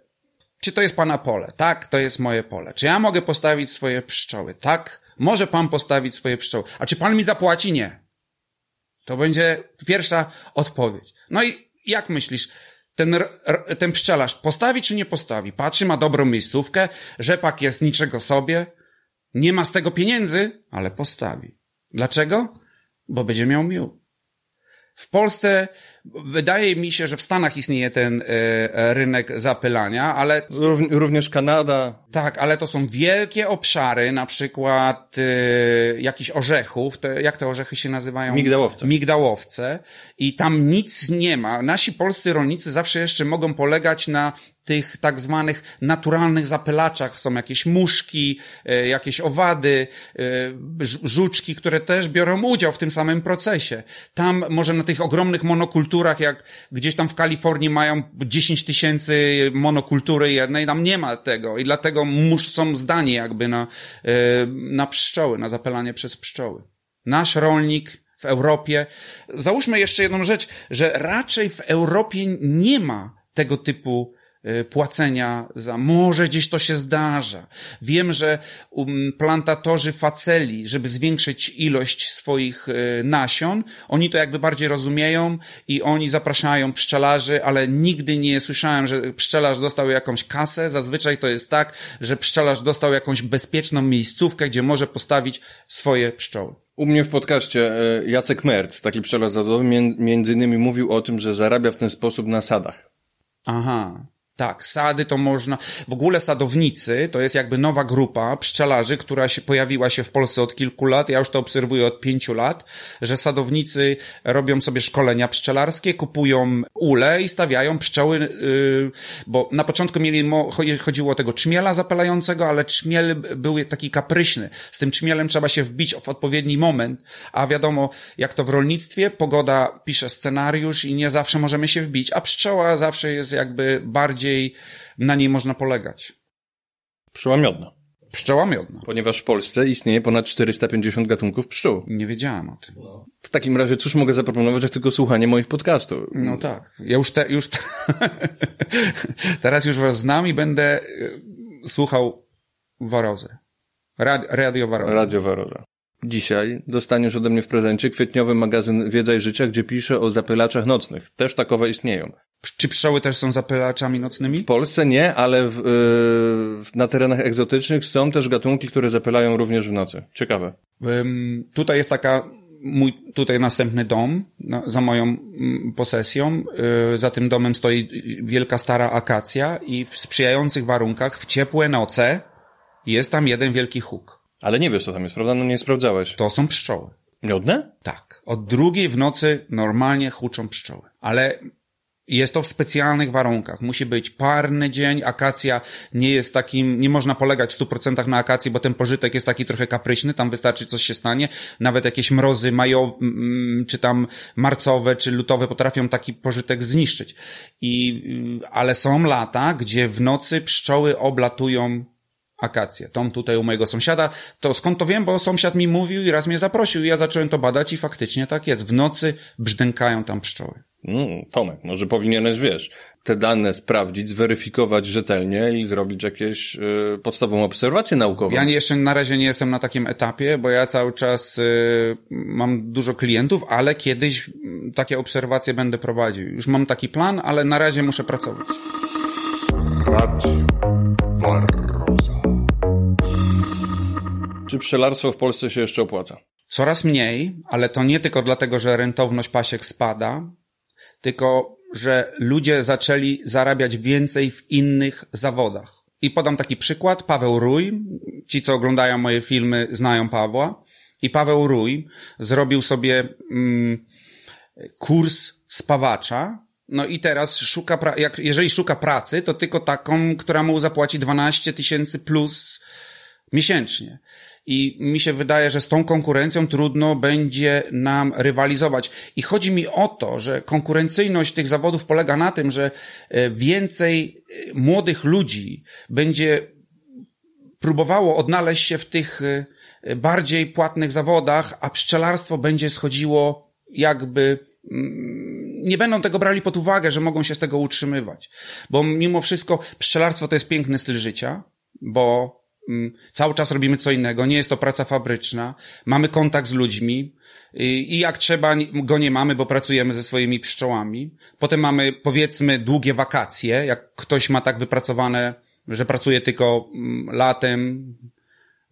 czy to jest pana pole? Tak, to jest moje pole. Czy ja mogę postawić swoje pszczoły? Tak, może pan postawić swoje pszczoły. A czy pan mi zapłaci? Nie. To będzie pierwsza odpowiedź. No i jak myślisz, ten, ten pszczelarz postawi czy nie postawi? Patrzy, ma dobrą miejscówkę, rzepak jest niczego sobie, nie ma z tego pieniędzy, ale postawi. Dlaczego? Bo będzie miał miód. W Polsce wydaje mi się, że w Stanach istnieje ten e, e, rynek zapylania, ale Rów, również Kanada. tak, ale to są wielkie obszary, na przykład e, jakichś orzechów, te, jak te orzechy się nazywają? Migdałowce. Migdałowce. I tam nic nie ma. Nasi polscy rolnicy zawsze jeszcze mogą polegać na tych tak zwanych naturalnych zapylaczach. Są jakieś muszki, e, jakieś owady, e, żuczki, które też biorą udział w tym samym procesie. Tam może na tych ogromnych monokulturach, jak gdzieś tam w Kalifornii mają 10 tysięcy monokultury jednej, tam nie ma tego i dlatego musz, są zdani jakby na, e, na pszczoły, na zapylanie przez pszczoły. Nasz rolnik w Europie. Załóżmy jeszcze jedną rzecz, że raczej w Europie nie ma tego typu płacenia za, może gdzieś to się zdarza. Wiem, że um, plantatorzy faceli, żeby zwiększyć ilość swoich e, nasion, oni to jakby bardziej rozumieją i oni zapraszają pszczelarzy, ale nigdy nie słyszałem, że pszczelarz dostał jakąś kasę. Zazwyczaj to jest tak, że pszczelarz dostał jakąś bezpieczną miejscówkę, gdzie może postawić swoje pszczoły. U mnie w podcaście e, Jacek Mert, taki pszczelarz zawodowy, mię- między innymi mówił o tym, że zarabia w ten sposób na sadach. Aha. Tak, sady to można. W ogóle sadownicy to jest jakby nowa grupa pszczelarzy, która się pojawiła się w Polsce od kilku lat. Ja już to obserwuję od pięciu lat, że sadownicy robią sobie szkolenia pszczelarskie, kupują ule i stawiają pszczoły, yy, bo na początku mieli, chodziło o tego czmiela zapalającego, ale czmiel był taki kapryśny. Z tym czmielem trzeba się wbić w odpowiedni moment, a wiadomo, jak to w rolnictwie, pogoda pisze scenariusz i nie zawsze możemy się wbić, a pszczoła zawsze jest jakby bardziej na niej można polegać. Pszczoła miodna. Pszczoła miodna. Ponieważ w Polsce istnieje ponad 450 gatunków pszczół. Nie wiedziałem o tym. W takim razie cóż mogę zaproponować, jak tylko słuchanie moich podcastów? No tak. Ja już te, już te... teraz już was znam i będę e, słuchał Warozę. Rad, radio Warozę. Radio Waroza. Dzisiaj dostaniesz ode mnie w prezencie kwietniowy magazyn Wiedza i Życia, gdzie piszę o zapylaczach nocnych. Też takowe istnieją. Czy pszczoły też są zapylaczami nocnymi? W Polsce nie, ale w, yy, na terenach egzotycznych są też gatunki, które zapylają również w nocy. Ciekawe. Ym, tutaj jest taka mój tutaj następny dom no, za moją mm, posesją. Yy, za tym domem stoi wielka stara akacja i w sprzyjających warunkach w ciepłe noce jest tam jeden wielki huk. Ale nie wiesz, co tam jest, prawda? No nie sprawdzałeś. To są pszczoły. Miodne? Tak. Od drugiej w nocy normalnie huczą pszczoły. Ale jest to w specjalnych warunkach. Musi być parny dzień, akacja nie jest takim, nie można polegać w 100% na akacji, bo ten pożytek jest taki trochę kapryśny, tam wystarczy coś się stanie. Nawet jakieś mrozy majowe, mm, czy tam marcowe, czy lutowe potrafią taki pożytek zniszczyć. I, y, ale są lata, gdzie w nocy pszczoły oblatują akację. Tą tutaj u mojego sąsiada. To skąd to wiem? Bo sąsiad mi mówił i raz mnie zaprosił i ja zacząłem to badać i faktycznie tak jest. W nocy brzdękają tam pszczoły. Mm, Tomek, może powinieneś, wiesz, te dane sprawdzić, zweryfikować rzetelnie i zrobić jakieś y, podstawową obserwację naukową. Ja jeszcze na razie nie jestem na takim etapie, bo ja cały czas y, mam dużo klientów, ale kiedyś mm, takie obserwacje będę prowadził. Już mam taki plan, ale na razie muszę pracować. Radio. Czy pszczelarstwo w Polsce się jeszcze opłaca? Coraz mniej, ale to nie tylko dlatego, że rentowność pasiek spada, tylko że ludzie zaczęli zarabiać więcej w innych zawodach. I podam taki przykład. Paweł Rój, ci co oglądają moje filmy znają Pawła. I Paweł Rój zrobił sobie mm, kurs spawacza. No i teraz szuka, pra- jak, jeżeli szuka pracy, to tylko taką, która mu zapłaci 12 tysięcy plus miesięcznie. I mi się wydaje, że z tą konkurencją trudno będzie nam rywalizować. I chodzi mi o to, że konkurencyjność tych zawodów polega na tym, że e, więcej e, młodych ludzi będzie próbowało odnaleźć się w tych e, bardziej płatnych zawodach, a pszczelarstwo będzie schodziło jakby mm, nie będą tego brali pod uwagę, że mogą się z tego utrzymywać. Bo mimo wszystko pszczelarstwo to jest piękny styl życia, bo cały czas robimy co innego, nie jest to praca fabryczna, mamy kontakt z ludźmi i, jak trzeba go nie mamy, bo pracujemy ze swoimi pszczołami. Potem mamy powiedzmy długie wakacje, jak ktoś ma tak wypracowane, że pracuje tylko mm, latem,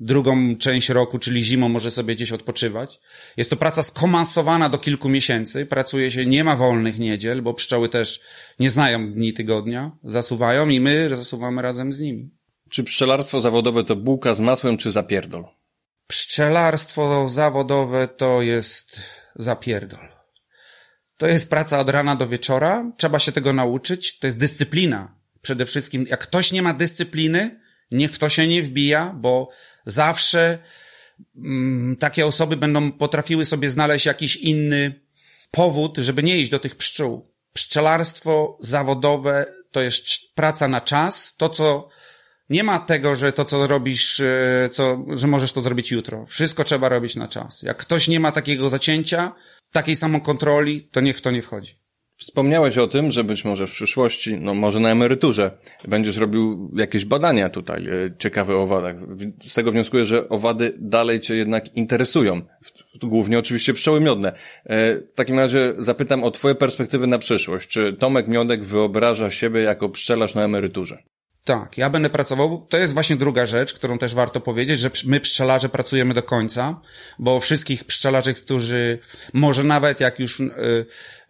drugą część roku, czyli zimą, może sobie gdzieś odpoczywać. Jest to praca skomasowana do kilku miesięcy. Pracuje się, nie ma wolnych niedziel, bo pszczoły też nie znają dni tygodnia, zasuwają i my zasuwamy razem z nimi. Czy pszczelarstwo zawodowe to bułka z masłem, czy zapierdol? Pszczelarstwo zawodowe to jest zapierdol. To jest praca od rana do wieczora. Trzeba się tego nauczyć. To jest dyscyplina. Przede wszystkim, jak ktoś nie ma dyscypliny, niech w to się nie wbija, bo zawsze mm, takie osoby będą potrafiły sobie znaleźć jakiś inny powód, żeby nie iść do tych pszczół. Pszczelarstwo zawodowe to jest praca na czas. To, co nie ma tego, że to, co robisz, e, co, że możesz to zrobić jutro. Wszystko trzeba robić na czas. Jak ktoś nie ma takiego zacięcia, takiej samokontroli, to niech w to nie wchodzi. Wspomniałeś o tym, że być może w przyszłości, no może na emeryturze, będziesz robił jakieś badania tutaj e, ciekawe owadach. Z tego wnioskuję, że owady dalej cię jednak interesują. Głównie oczywiście pszczoły miodne. E, w takim razie zapytam o twoje perspektywy na przyszłość. Czy Tomek Miodek wyobraża siebie jako pszczelarz na emeryturze? Tak, ja będę pracował. To jest właśnie druga rzecz, którą też warto powiedzieć, że my pszczelarze pracujemy do końca, bo wszystkich pszczelarzy, którzy może nawet jak już y,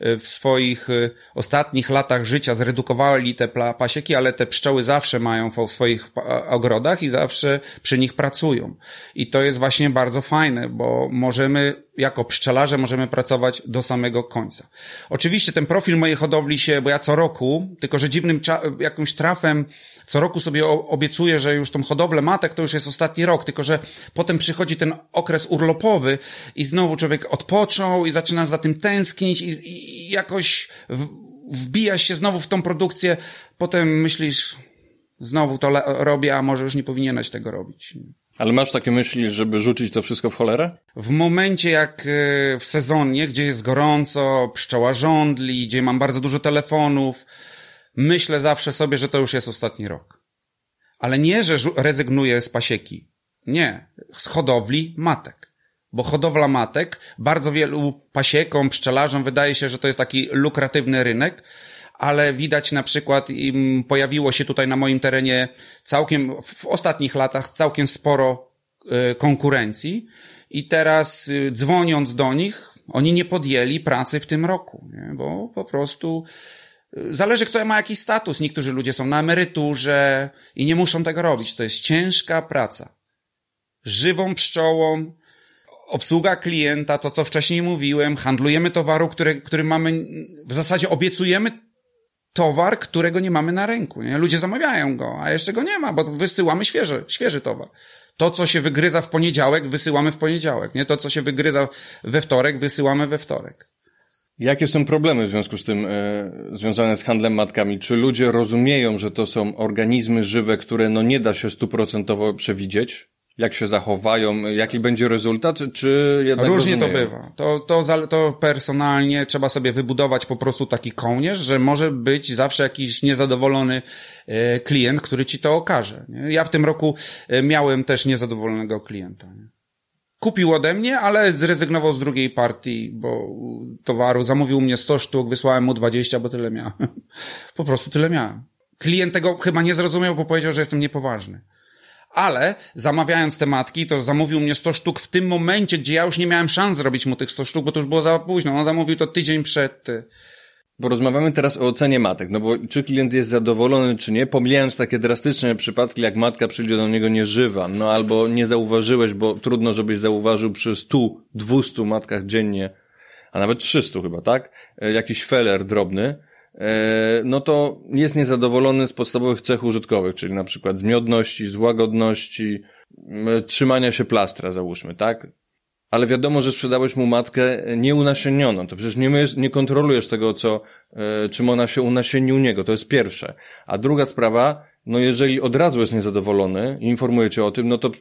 y, w swoich y, ostatnich latach życia zredukowali te pasieki, ale te pszczoły zawsze mają w swoich ogrodach i zawsze przy nich pracują. I to jest właśnie bardzo fajne, bo możemy jako pszczelarze możemy pracować do samego końca. Oczywiście ten profil mojej hodowli się, bo ja co roku, tylko że dziwnym jakimś trafem co roku sobie obiecuję, że już tą hodowlę matek to już jest ostatni rok, tylko że potem przychodzi ten okres urlopowy i znowu człowiek odpoczął i zaczyna za tym tęsknić i, i jakoś wbija się znowu w tą produkcję. Potem myślisz, znowu to robię, a może już nie powinieneś tego robić. Ale masz takie myśli, żeby rzucić to wszystko w cholerę? W momencie jak e, w sezonie, gdzie jest gorąco, pszczoła żądli, gdzie mam bardzo dużo telefonów, myślę zawsze sobie, że to już jest ostatni rok. Ale nie, że rezygnuję z pasieki. Nie. Z hodowli matek. Bo hodowla matek bardzo wielu pasiekom, pszczelarzom wydaje się, że to jest taki lukratywny rynek, ale widać na przykład, pojawiło się tutaj na moim terenie całkiem, w ostatnich latach całkiem sporo y, konkurencji i teraz y, dzwoniąc do nich, oni nie podjęli pracy w tym roku, nie? bo po prostu Zależy, kto ma jakiś status. Niektórzy ludzie są na emeryturze i nie muszą tego robić. To jest ciężka praca. Żywą pszczołą, obsługa klienta, to co wcześniej mówiłem, handlujemy towaru, który, który mamy, w zasadzie obiecujemy towar, którego nie mamy na rynku. Nie? Ludzie zamawiają go, a jeszcze go nie ma, bo wysyłamy świeży, świeży towar. To, co się wygryza w poniedziałek, wysyłamy w poniedziałek. Nie? To, co się wygryza we wtorek, wysyłamy we wtorek. Jakie są problemy w związku z tym e, związane z handlem matkami? Czy ludzie rozumieją, że to są organizmy żywe, które no nie da się stuprocentowo przewidzieć? Jak się zachowają? Jaki będzie rezultat? Czy jednak Różnie rozumieją? to bywa. To, to, to personalnie trzeba sobie wybudować po prostu taki kołnierz, że może być zawsze jakiś niezadowolony e, klient, który ci to okaże. Ja w tym roku e, miałem też niezadowolonego klienta. Kupił ode mnie, ale zrezygnował z drugiej partii, bo towaru zamówił mnie 100 sztuk, wysłałem mu 20, bo tyle miałem. po prostu tyle miałem. Klient tego chyba nie zrozumiał, bo powiedział, że jestem niepoważny. Ale zamawiając te matki, to zamówił mnie 100 sztuk w tym momencie, gdzie ja już nie miałem szans zrobić mu tych 100 sztuk, bo to już było za późno. On zamówił to tydzień przed bo rozmawiamy teraz o ocenie matek, no bo czy klient jest zadowolony, czy nie, pomijając takie drastyczne przypadki, jak matka przyjdzie do niego nieżywa, no albo nie zauważyłeś, bo trudno, żebyś zauważył przy 100, 200 matkach dziennie, a nawet 300 chyba, tak? E, jakiś feller drobny, no to jest niezadowolony z podstawowych cech użytkowych, czyli na przykład z miodności, z łagodności, trzymania się plastra, załóżmy, tak? ale wiadomo, że sprzedałeś mu matkę nieunasienioną. To przecież nie, nie kontrolujesz tego, co, e, czym ona się unasieni u niego. To jest pierwsze. A druga sprawa, no jeżeli od razu jest niezadowolony i informuje cię o tym, no to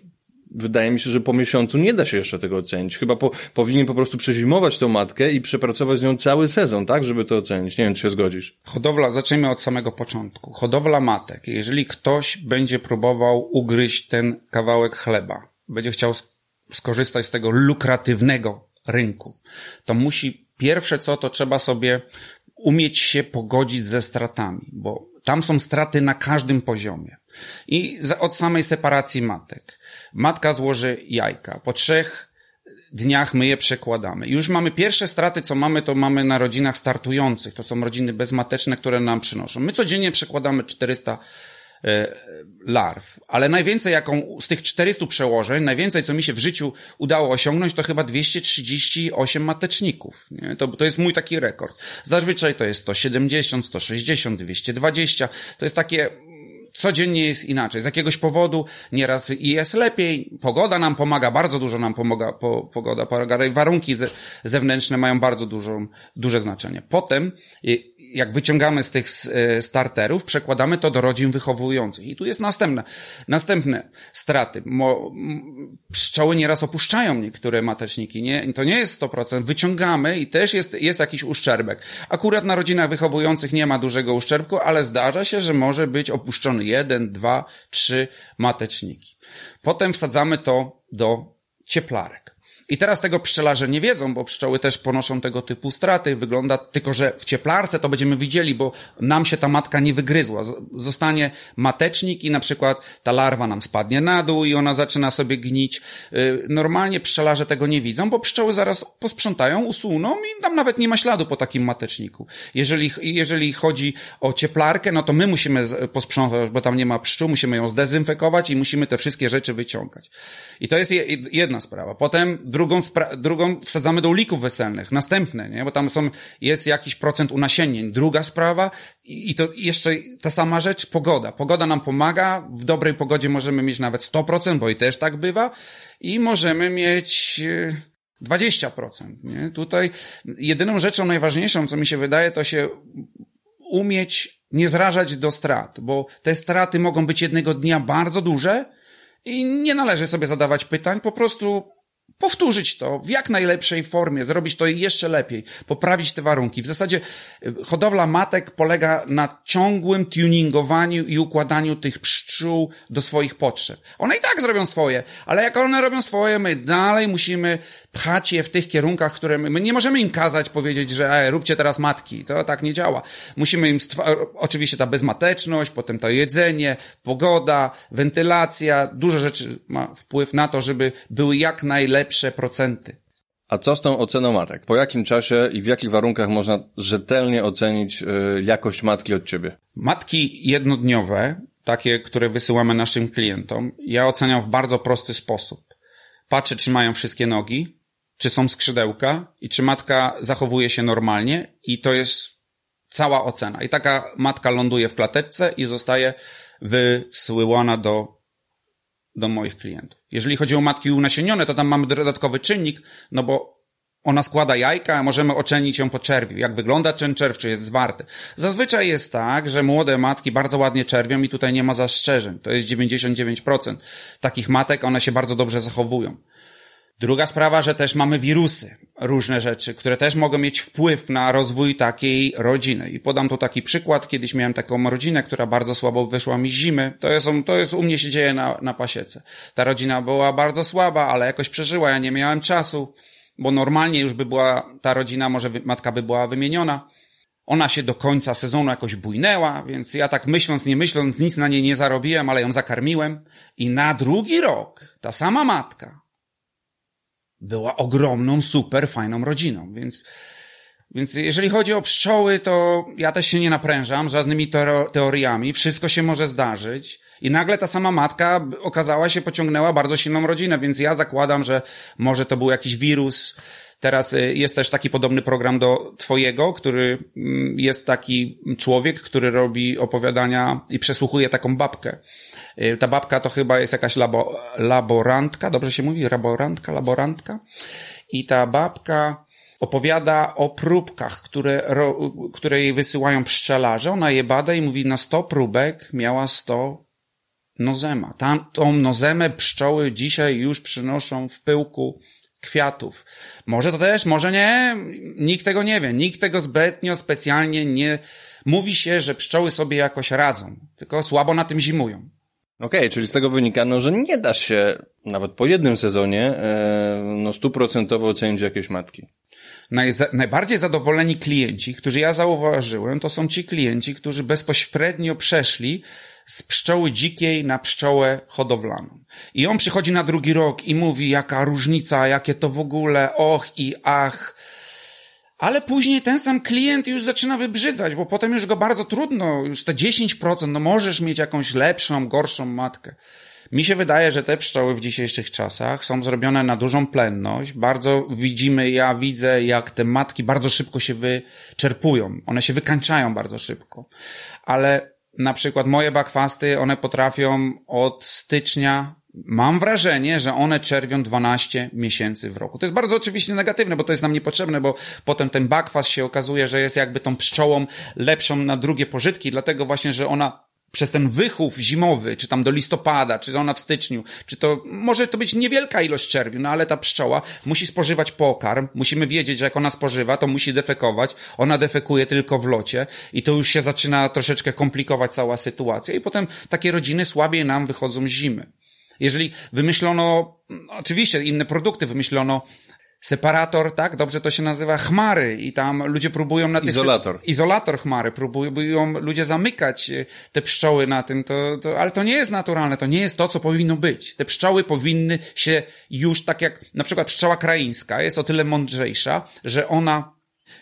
wydaje mi się, że po miesiącu nie da się jeszcze tego ocenić. Chyba po, powinien po prostu przezimować tą matkę i przepracować z nią cały sezon, tak, żeby to ocenić. Nie wiem, czy się zgodzisz. Hodowla, zacznijmy od samego początku. Hodowla matek. Jeżeli ktoś będzie próbował ugryźć ten kawałek chleba, będzie chciał skorzystać z tego lukratywnego rynku, to musi pierwsze co, to trzeba sobie umieć się pogodzić ze stratami, bo tam są straty na każdym poziomie. I od samej separacji matek. Matka złoży jajka. Po trzech dniach my je przekładamy. Już mamy pierwsze straty, co mamy, to mamy na rodzinach startujących. To są rodziny bezmateczne, które nam przynoszą. My codziennie przekładamy 400 e, larw, ale najwięcej jaką z tych 400 przełożeń, najwięcej co mi się w życiu udało osiągnąć, to chyba 238 mateczników. Nie? To, to jest mój taki rekord. Zazwyczaj to jest 170, 160, 220. To jest takie codziennie jest inaczej. Z jakiegoś powodu nieraz i jest lepiej. Pogoda nam pomaga, bardzo dużo nam pomaga po, pogoda. Warunki ze, zewnętrzne mają bardzo dużą, duże znaczenie. Potem, jak wyciągamy z tych e, starterów, przekładamy to do rodzin wychowujących. I tu jest następne, następne straty. Mo, pszczoły nieraz opuszczają niektóre mateczniki. Nie, to nie jest 100%. Wyciągamy i też jest, jest jakiś uszczerbek. Akurat na rodzinach wychowujących nie ma dużego uszczerbku, ale zdarza się, że może być opuszczony jeden, dwa, trzy mateczniki. Potem wsadzamy to do cieplarek. I teraz tego pszczelarze nie wiedzą, bo pszczoły też ponoszą tego typu straty. Wygląda tylko, że w cieplarce to będziemy widzieli, bo nam się ta matka nie wygryzła. Zostanie matecznik i na przykład ta larwa nam spadnie na dół i ona zaczyna sobie gnić. Y, normalnie pszczelarze tego nie widzą, bo pszczoły zaraz posprzątają, usuną i tam nawet nie ma śladu po takim mateczniku. Jeżeli, jeżeli chodzi o cieplarkę, no to my musimy posprzątać, bo tam nie ma pszczół, musimy ją zdezynfekować i musimy te wszystkie rzeczy wyciągać. I to jest jedna sprawa. Potem drugą, drugą wsadzamy do ulików weselnych, następne, nie? Bo tam są, jest jakiś procent unasiennień. Druga sprawa i, i to jeszcze ta sama rzecz, pogoda. Pogoda nam pomaga, w dobrej pogodzie możemy mieć nawet 100%, bo i też tak bywa i możemy mieć 20%, e, nie? Tutaj jedyną rzeczą najważniejszą, co mi się wydaje, to się umieć nie zrażać do strat, bo te straty mogą być jednego dnia bardzo duże, i nie należy sobie zadawać pytań, po prostu powtórzyć to w jak najlepszej formie, zrobić to jeszcze lepiej, poprawić te warunki. W zasadzie y, hodowla matek polega na ciągłym tuningowaniu i układaniu tych pszczół do swoich potrzeb. One i tak zrobią swoje, ale jak one robią swoje, my dalej musimy pchać je w tych kierunkach, które my, my nie możemy im kazać powiedzieć, że e, róbcie teraz matki. To tak nie działa. Musimy im, oczywiście ta bezmateczność, potem to jedzenie, pogoda, wentylacja, dużo rzeczy ma wpływ na to, żeby były jak najlepsze lepsze procenty. A co z tą oceną matek? Po jakim czasie i w jakich warunkach można rzetelnie ocenić y, jakość matki od ciebie? Matki jednodniowe, takie, które wysyłamy naszym klientom, ja oceniam w bardzo prosty sposób. Patrzę, czy mają wszystkie nogi, czy są skrzydełka i czy matka zachowuje się normalnie i to jest cała ocena. I taka matka ląduje w klateczce i zostaje wysyłana do do moich klientów. Jeżeli chodzi o matki unasienione, to tam mamy dodatkowy czynnik, no bo ona składa jajka, a możemy ocenić ją po czerwiu. Jak wygląda ten czerw, czy jest zwarty. Zazwyczaj jest tak, że młode matki bardzo ładnie czerwią i tutaj nie ma zastrzeżeń. To jest 99% takich matek, one się bardzo dobrze zachowują. Druga sprawa, że też mamy wirusy, różne rzeczy, które też mogą mieć wpływ na rozwój takiej rodziny. I podam tu taki przykład. Kiedyś miałem taką rodzinę, która bardzo słabo wyszła mi z zimy. To jest, to jest u mnie się dzieje na, na pasiece. Ta rodzina była bardzo słaba, ale jakoś przeżyła. Ja nie miałem czasu, bo normalnie już by była ta rodzina, może matka by była wymieniona. Ona się do końca sezonu jakoś bujnęła, więc ja tak myśląc, nie myśląc, nic na niej nie zarobiłem, ale ją zakarmiłem. I na drugi rok ta sama matka była ogromną, super fajną rodziną, więc, więc jeżeli chodzi o pszczoły, to ja też się nie naprężam żadnymi teoriami, wszystko się może zdarzyć. I nagle ta sama matka okazała się, pociągnęła bardzo silną rodzinę, więc ja zakładam, że może to był jakiś wirus. Teraz y, jest też taki podobny program do twojego, który mm, jest taki człowiek, który robi opowiadania i przesłuchuje taką babkę. Y, ta babka to chyba jest jakaś labo, laborantka, dobrze się mówi? Laborantka, laborantka. I ta babka opowiada o próbkach, które, ro, które jej wysyłają pszczelarze. Ona je bada i mówi, na 100 próbek miała 100 nozema. Tą nozemę pszczoły dzisiaj już przynoszą w pyłku kwiatów. Może to też, może nie, nikt tego nie wie. Nikt tego zbytnio specjalnie nie, mówi się, że pszczoły sobie jakoś radzą, tylko słabo na tym zimują. Okej, okay, czyli z tego wynika, no, że nie da się nawet po jednym sezonie e, no stuprocentowo ocenić jakieś matki. Najza najbardziej zadowoleni klienci, którzy ja zauważyłem, to są ci klienci, którzy bezpośrednio przeszli z pszczoły dzikiej na pszczołę hodowlaną. I on przychodzi na drugi rok i mówi, jaka różnica, jakie to w ogóle, och i ach. Ale później ten sam klient już zaczyna wybrzydzać, bo potem już go bardzo trudno, już te 10%, no możesz mieć jakąś lepszą, gorszą matkę. Mi się wydaje, że te pszczoły w dzisiejszych czasach są zrobione na dużą plenność. Bardzo widzimy, ja widzę, jak te matki bardzo szybko się wyczerpują. One się wykańczają bardzo szybko. Ale na przykład moje bakwasty, one potrafią od stycznia Mam wrażenie, że one czerwią 12 miesięcy w roku. To jest bardzo oczywiście negatywne, bo to jest nam niepotrzebne, bo potem ten bakwas się okazuje, że jest jakby tą pszczołą lepszą na drugie pożytki, dlatego właśnie, że ona przez ten wychów zimowy, czy tam do listopada, czy ona w styczniu, czy to może to być niewielka ilość czerwiu, no ale ta pszczoła musi spożywać pokarm, musimy wiedzieć, że jak ona spożywa, to musi defekować, ona defekuje tylko w locie i to już się zaczyna troszeczkę komplikować cała sytuacja i potem takie rodziny słabiej nam wychodzą z zimy. Jeżeli wymyślono, oczywiście inne produkty wymyślono, separator, tak? Dobrze to się nazywa chmary i tam ludzie próbują na tych... Izolator. Izolator chmary. Próbują ludzie zamykać e, te pszczoły na tym, to, to, ale to nie jest naturalne, to nie jest to, co powinno być. Te pszczoły powinny się już tak jak, na przykład pszczoła kraińska jest o tyle mądrzejsza, że ona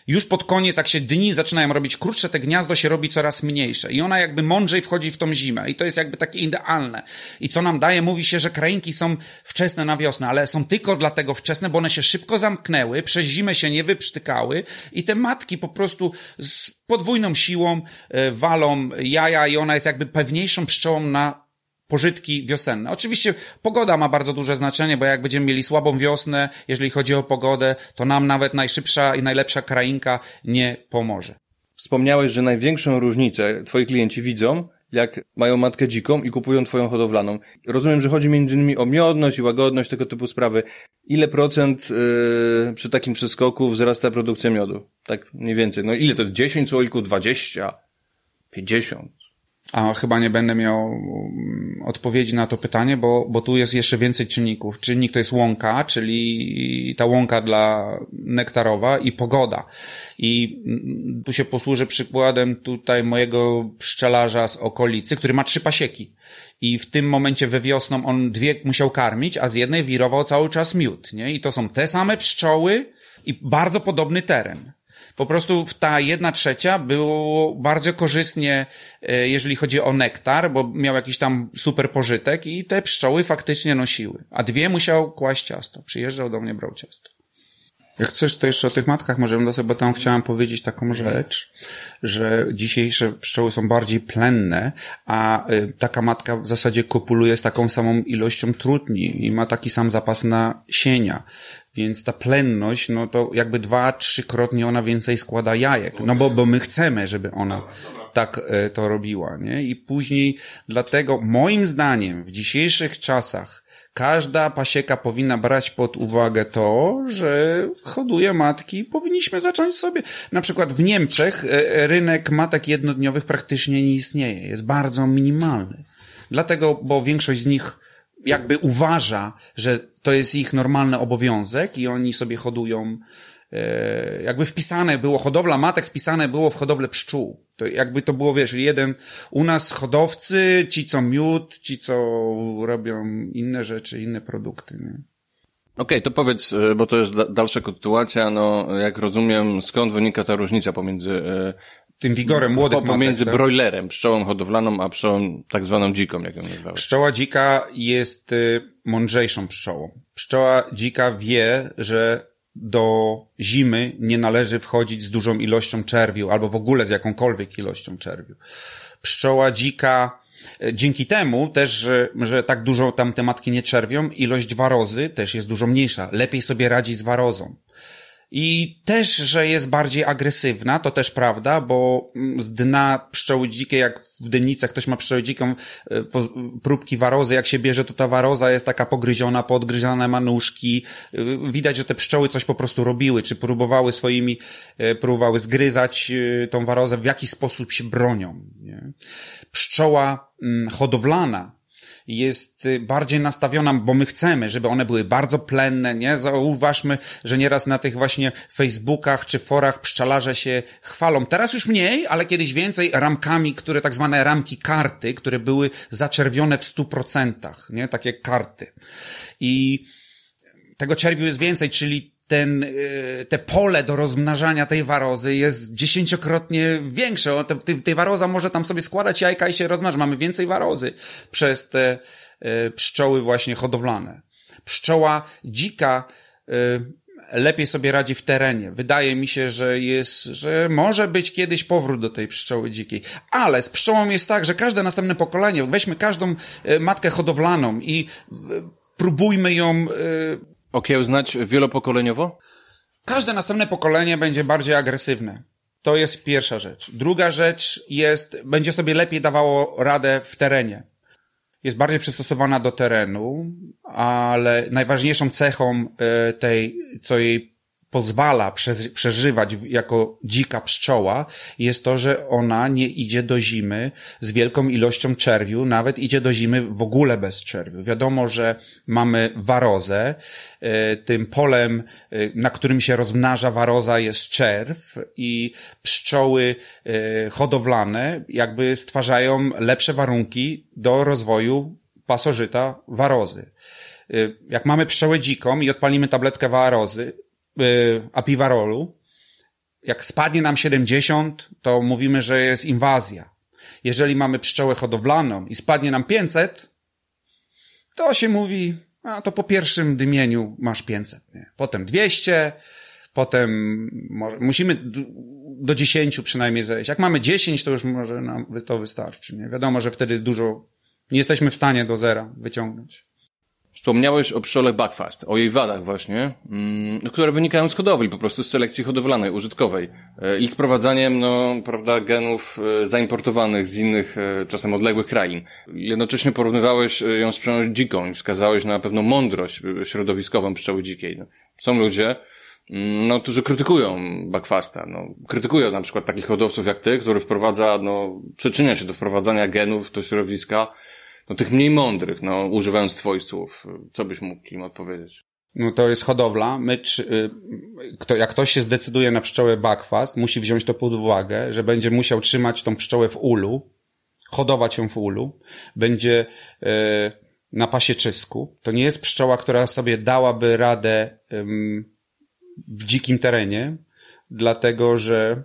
już pod koniec, jak się dni zaczynają robić krótsze, te gniazdo się robi coraz mniejsze i ona jakby mądrzej wchodzi w tą zimę i to jest jakby takie idealne. I co nam daje? Mówi się, że krainki są wczesne na wiosnę, ale są tylko dlatego wczesne, bo one się szybko zamknęły, przez zimę się nie wyprztykały i te matki po prostu z podwójną siłą e, walą jaja i ona jest jakby pewniejszą pszczołą na pożytki wiosenne. Oczywiście pogoda ma bardzo duże znaczenie, bo jak będziemy mieli słabą wiosnę, jeżeli chodzi o pogodę, to nam nawet najszybsza i najlepsza krainka nie pomoże. Wspomniałeś, że największą różnicę twoi klienci widzą, jak mają matkę dziką i kupują twoją hodowlaną. Rozumiem, że chodzi innymi o miodność i łagodność, tego typu sprawy. Ile procent yy, przy takim przeskoku wzrasta produkcja miodu? Tak mniej więcej. No ile to jest? 10 słoików? 20? 50? A chyba nie będę miał mm, odpowiedzi na to pytanie, bo, bo tu jest jeszcze więcej czynników. Czynnik to jest łąka, czyli ta łąka dla nektarowa i pogoda. I mm, tu się posłużę przykładem tutaj mojego pszczelarza z okolicy, który ma trzy pasieki. I w tym momencie we wiosną on dwie musiał karmić, a z jednej wirował cały czas miód, nie? I to są te same pszczoły i bardzo podobny teren po prostu ta jedna trzecia było bardzo korzystnie, e, jeżeli chodzi o nektar, bo miał jakiś tam super pożytek i te pszczoły faktycznie nosiły. A dwie musiał kłaść ciasto. Przyjeżdżał do mnie, brał ciasto. Jak chcesz, to jeszcze o tych matkach możemy dosłownie, bo tam chciałem powiedzieć taką rzecz, że dzisiejsze pszczoły są bardziej plenne, a y, taka matka w zasadzie kopuluje z taką samą ilością trutni i ma taki sam zapas nasienia. Więc ta plenność, no to jakby dwa, trzykrotnie ona więcej składa jajek. No bo, bo my chcemy, żeby ona tak y, to robiła, nie? I później dlatego moim zdaniem w dzisiejszych czasach każda pasieka powinna brać pod uwagę to, że hoduje matki. Powinniśmy zacząć sobie. Na przykład w Niemczech e, rynek matek jednodniowych praktycznie nie istnieje. Jest bardzo minimalny. Dlatego, bo większość z nich jakby uważa, że to jest ich normalny obowiązek i oni sobie hodują E, jakby wpisane było, hodowla matek wpisane było w hodowlę pszczół. To jakby to było, wiesz, jeden, u nas hodowcy, ci co miód, ci co robią inne rzeczy, inne produkty, nie? Okej, okay, to powiedz, e, bo to jest dalsza kontynuacja, no jak rozumiem, skąd wynika ta różnica pomiędzy e, tym wigorem młodych matek, Pomiędzy tak? broilerem, pszczołą hodowlaną, a pszczołą tak zwaną dziką, jak ją nazywałeś. Pszczoła dzika jest mądrzejszą pszczołą. Pszczoła dzika wie, że do zimy nie należy wchodzić z dużą ilością czerwiu, albo w ogóle z jakąkolwiek ilością czerwiu. Pszczoła dzika, e, dzięki temu też, że, że tak dużo tam te matki nie czerwią, ilość warozy też jest dużo mniejsza. Lepiej sobie radzi z warozą. I też, że jest bardziej agresywna, to też prawda, bo mm, z dna pszczoły dzikiej, jak w dennicach ktoś ma pszczołę dziką, e, próbki warozy, jak się bierze, to ta waroza jest taka pogryziona, podgryzione ma nóżki. E, widać, że te pszczoły coś po prostu robiły, czy próbowały swoimi, e, próbowały zgryzać tą warozę, w jaki sposób się bronią. Nie? Pszczoła mm, hodowlana jest y, bardziej nastawiona, bo my chcemy, żeby one były bardzo plenne, nie? Zauważmy, że nieraz na tych właśnie Facebookach czy forach pszczelarze się chwalą. Teraz już mniej, ale kiedyś więcej ramkami, które tak zwane ramki karty, które były zaczerwione w stu procentach, nie? Takie karty. I tego czerwiu jest więcej, czyli ten, y, te pole do rozmnażania tej warozy jest dziesięciokrotnie większe. O, te, te- tej waroza może tam sobie składać jajka i się rozmnaża. Mamy więcej warozy przez te y, pszczoły właśnie hodowlane. Pszczoła dzika y, lepiej sobie radzi w terenie. Wydaje mi się, że jest, że może być kiedyś powrót do tej pszczoły dzikiej. Ale z pszczołą jest tak, że każde następne pokolenie, weźmy każdą matkę hodowlaną i próbujmy ją Okiełznać wielopokoleniowo? Każde następne pokolenie będzie bardziej agresywne. To jest pierwsza rzecz. Druga rzecz jest, będzie sobie lepiej dawało radę w terenie. Jest bardziej przystosowana do terenu, ale najważniejszą cechą e, tej, co jej pozwala prze- przeżywać jako dzika pszczoła, jest to, że ona nie idzie do zimy z wielką ilością czerwiu, nawet idzie do zimy w ogóle bez czerwiu. Wiadomo, że mamy warozę, e, tym polem, e, na którym się rozmnaża waroza jest czerw i pszczoły e, hodowlane jakby stwarzają lepsze warunki do rozwoju pasożyta warozy. Jak mamy pszczołę dziką i odpalimy tabletkę warozy, y, apiwarolu, jak spadnie nam 70, to mówimy, że jest inwazja. Jeżeli mamy pszczołę hodowlaną i spadnie nam 500, to się mówi, a to po pierwszym dymieniu masz 500, nie? Potem 200, potem może, musimy do 10 przynajmniej zejść. Jak mamy 10, to już może nam to wystarczy, nie? Wiadomo, że wtedy dużo nie jesteśmy w stanie do zera wyciągnąć. Wspomniałeś o pszczole Buckfast, o jej wadach właśnie, mm, które wynikają z hodowli, po prostu z selekcji hodowlanej, użytkowej e, i sprowadzaniem, no, prawda, genów e, zaimportowanych z innych, e, czasem odległych krain. Jednocześnie porównywałeś ją z pszczołą dziką i wskazałeś na pewną mądrość środowiskową pszczoły dzikiej. No, Są ludzie, mm, no, którzy krytykują Buckfasta, no, krytykują na przykład takich hodowców jak ty, który wprowadza, no, przyczynia się do wprowadzania genów do środowiska, no tych mniej mądrych, no używając twoich słów, co byś mógł im odpowiedzieć? No to jest hodowla. My, czy, y, kto, jak ktoś się zdecyduje na pszczołę bakwast, musi wziąć to pod uwagę, że będzie musiał trzymać tą pszczołę w ulu, hodować ją w ulu, będzie y, na pasieczysku. To nie jest pszczoła, która sobie dałaby radę ym, w dzikim terenie, dlatego że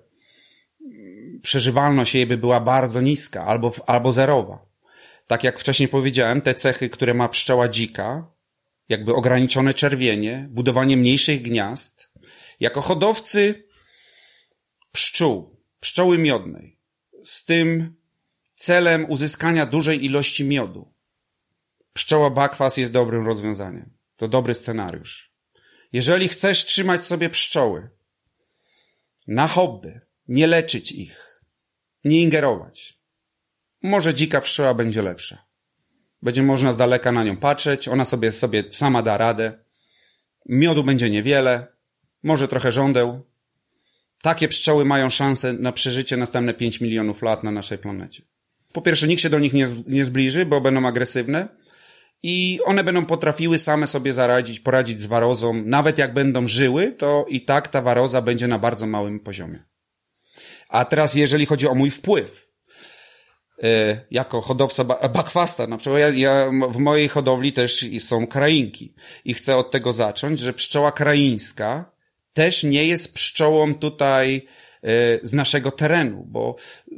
mm, przeżywalność jej by była bardzo niska albo, albo zerowa. Tak jak wcześniej powiedziałem, te cechy, które ma pszczoła dzika, jakby ograniczone czerwienie, budowanie mniejszych gniazd. Jako hodowcy pszczół, pszczoły miodnej, z tym celem uzyskania dużej ilości miodu, pszczoła bakwas jest dobrym rozwiązaniem. To dobry scenariusz. Jeżeli chcesz trzymać sobie pszczoły na hobby, nie leczyć ich, nie ingerować, może dzika pszczoła będzie lepsza. Będzie można z daleka na nią patrzeć, ona sobie, sobie sama da radę. Miodu będzie niewiele, może trochę żądeł. Takie pszczoły mają szansę na przeżycie następne 5 milionów lat na naszej planecie. Po pierwsze, nikt się do nich nie, nie zbliży, bo będą agresywne i one będą potrafiły same sobie zaradzić, poradzić z warozą. Nawet jak będą żyły, to i tak ta waroza będzie na bardzo małym poziomie. A teraz, jeżeli chodzi o mój wpływ, jako hodowca ba- bakwasta. Na przykład ja, ja w mojej hodowli też są krainki i chcę od tego zacząć, że pszczoła kraińska też nie jest pszczołą tutaj e, z naszego terenu, bo y,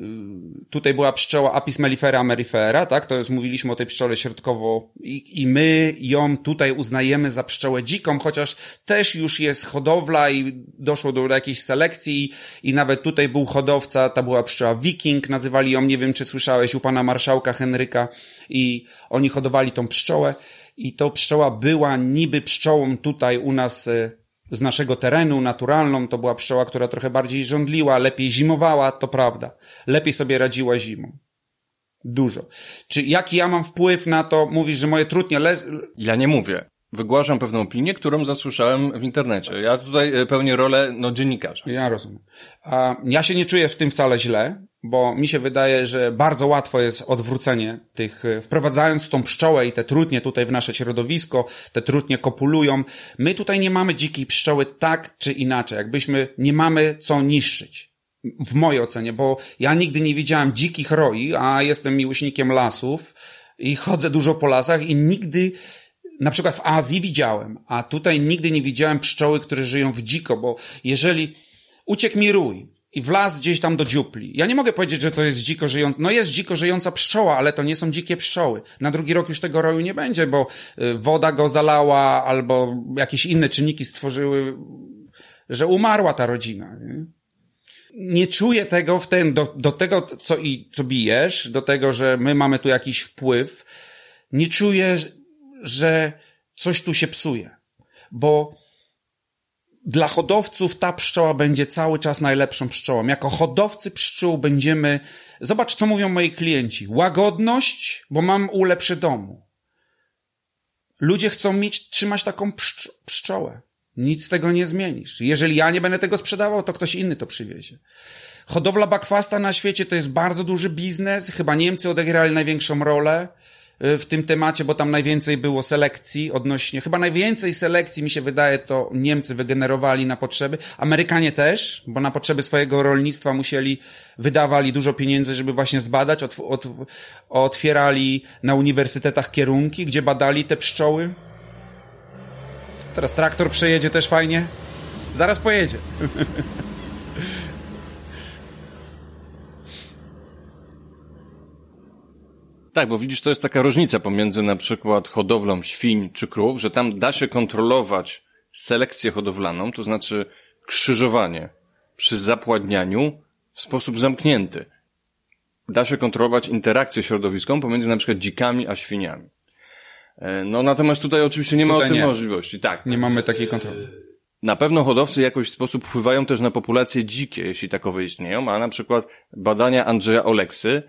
tutaj była pszczoła Apis mellifera amerifera, tak? To już mówiliśmy o tej pszczole środkowo i, i my ją tutaj uznajemy za pszczołę dziką, chociaż też już jest hodowla i doszło do jakiejś selekcji i nawet tutaj był hodowca, ta była pszczoła wiking, nazywali ją, nie wiem czy słyszałeś, u pana marszałka Henryka i oni hodowali tą pszczołę i to pszczoła była niby pszczołą tutaj u nas e, z naszego terenu, naturalną, to była pszczoła, która trochę bardziej żądliła, lepiej zimowała, to prawda. Lepiej sobie radziła zimą. Dużo. Czy jaki ja mam wpływ na to? Mówisz, że moje trudnie le... Ja nie mówię. wygłaszam pewną opinię, którą zasłyszałem w internecie. Ja tutaj e, pełnię rolę no, dziennikarza. Ja rozumiem. A ja się nie czuję w tym wcale źle, bo mi się wydaje, że bardzo łatwo jest odwrócenie tych, e, wprowadzając tą pszczołę i te trutnie tutaj w nasze środowisko, te trutnie kopulują. My tutaj nie mamy dzikiej pszczoły tak czy inaczej, jakbyśmy nie mamy co niszczyć. W mojej ocenie, bo ja nigdy nie widziałem dzikich roi, a jestem miłośnikiem lasów i chodzę dużo po lasach i nigdy na przykład w Azji widziałem, a tutaj nigdy nie widziałem pszczoły, które żyją w dziko, bo jeżeli uciekł mi rój i wlazł gdzieś tam do dziupli, ja nie mogę powiedzieć, że to jest dziko żyjąca, no jest dziko żyjąca pszczoła, ale to nie są dzikie pszczoły. Na drugi rok już tego roju nie będzie, bo y, woda go zalała albo jakieś inne czynniki stworzyły, że umarła ta rodzina. Nie? nie czuję tego w ten, do, do tego, co, i, co bijesz, do tego, że my mamy tu jakiś wpływ, nie czuję, że coś tu się psuje. Bo dla hodowców ta pszczoła będzie cały czas najlepszą pszczołą. Jako hodowcy pszczół będziemy, zobacz co mówią moi klienci. Łagodność, bo mam ule przy domu. Ludzie chcą mieć, trzymać taką pszcz pszczołę. Nic tego nie zmienisz. Jeżeli ja nie będę tego sprzedawał, to ktoś inny to przywiezie. Hodowla bakwasta na świecie to jest bardzo duży biznes. Chyba Niemcy odegrali największą rolę w tym temacie, bo tam najwięcej było selekcji odnośnie, chyba najwięcej selekcji mi się wydaje to Niemcy wygenerowali na potrzeby, Amerykanie też, bo na potrzeby swojego rolnictwa musieli, wydawali dużo pieniędzy, żeby właśnie zbadać, otw otw otwierali na uniwersytetach kierunki, gdzie badali te pszczoły. Teraz traktor przejedzie też fajnie. Zaraz pojedzie. Tak, bo widzisz, to jest taka różnica pomiędzy na przykład hodowlą świń czy krów, że tam da się kontrolować selekcję hodowlaną, to znaczy krzyżowanie przy zapładnianiu w sposób zamknięty. Da się kontrolować interakcję środowiską pomiędzy na przykład dzikami a świniami. E, no natomiast tutaj oczywiście nie ma Tutaj o tym nie. możliwości. Tak. Nie mamy takiej kontroli. Na pewno hodowcy jakoś w sposób wpływają też na populacje dzikie, jeśli takowe istnieją, a na przykład badania Andrzeja Oleksy,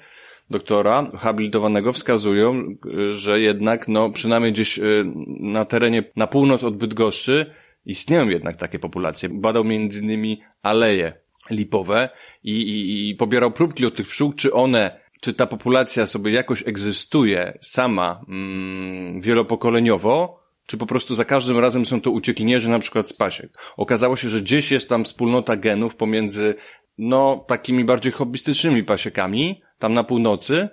doktora habilitowanego, wskazują, y, że jednak, no, przynajmniej gdzieś y, na terenie, na północ od Bydgoszczy istnieją jednak takie populacje. Badał między innymi aleje lipowe i, i, i pobierał próbki od tych pszczół, czy one czy ta populacja sobie jakoś egzystuje sama mm, wielopokoleniowo, czy po prostu za każdym razem są to uciekinierzy na przykład z pasiek. Okazało się, że gdzieś jest tam wspólnota genów pomiędzy no takimi bardziej hobbystycznymi pasiekami, tam na północy,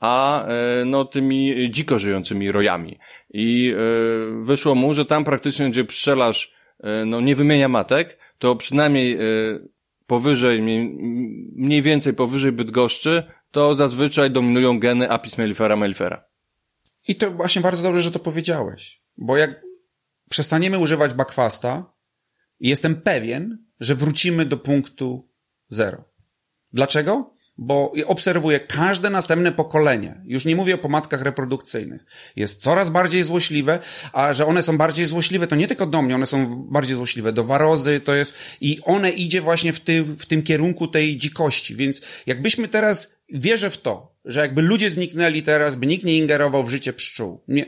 a e, no tymi dziko żyjącymi rojami. I e, wyszło mu, że tam praktycznie, gdzie pszczelarz e, no nie wymienia matek, to przynajmniej powyżej, mniej więcej powyżej Bydgoszczy, to zazwyczaj dominują geny apis mellifera mellifera. I to właśnie bardzo dobrze, że to powiedziałeś. Bo jak przestaniemy używać bakwasta, jestem pewien, że wrócimy do punktu zero. Dlaczego? Bo obserwuję każde następne pokolenie, już nie mówię o pomadkach reprodukcyjnych, jest coraz bardziej złośliwe, a że one są bardziej złośliwe, to nie tylko do mnie, one są bardziej złośliwe do warozy, to jest, i one idzie właśnie w, ty, w tym kierunku tej dzikości, więc jakbyśmy teraz, wierzę w to, że jakby ludzie zniknęli teraz, by nikt nie ingerował w życie pszczół, nie,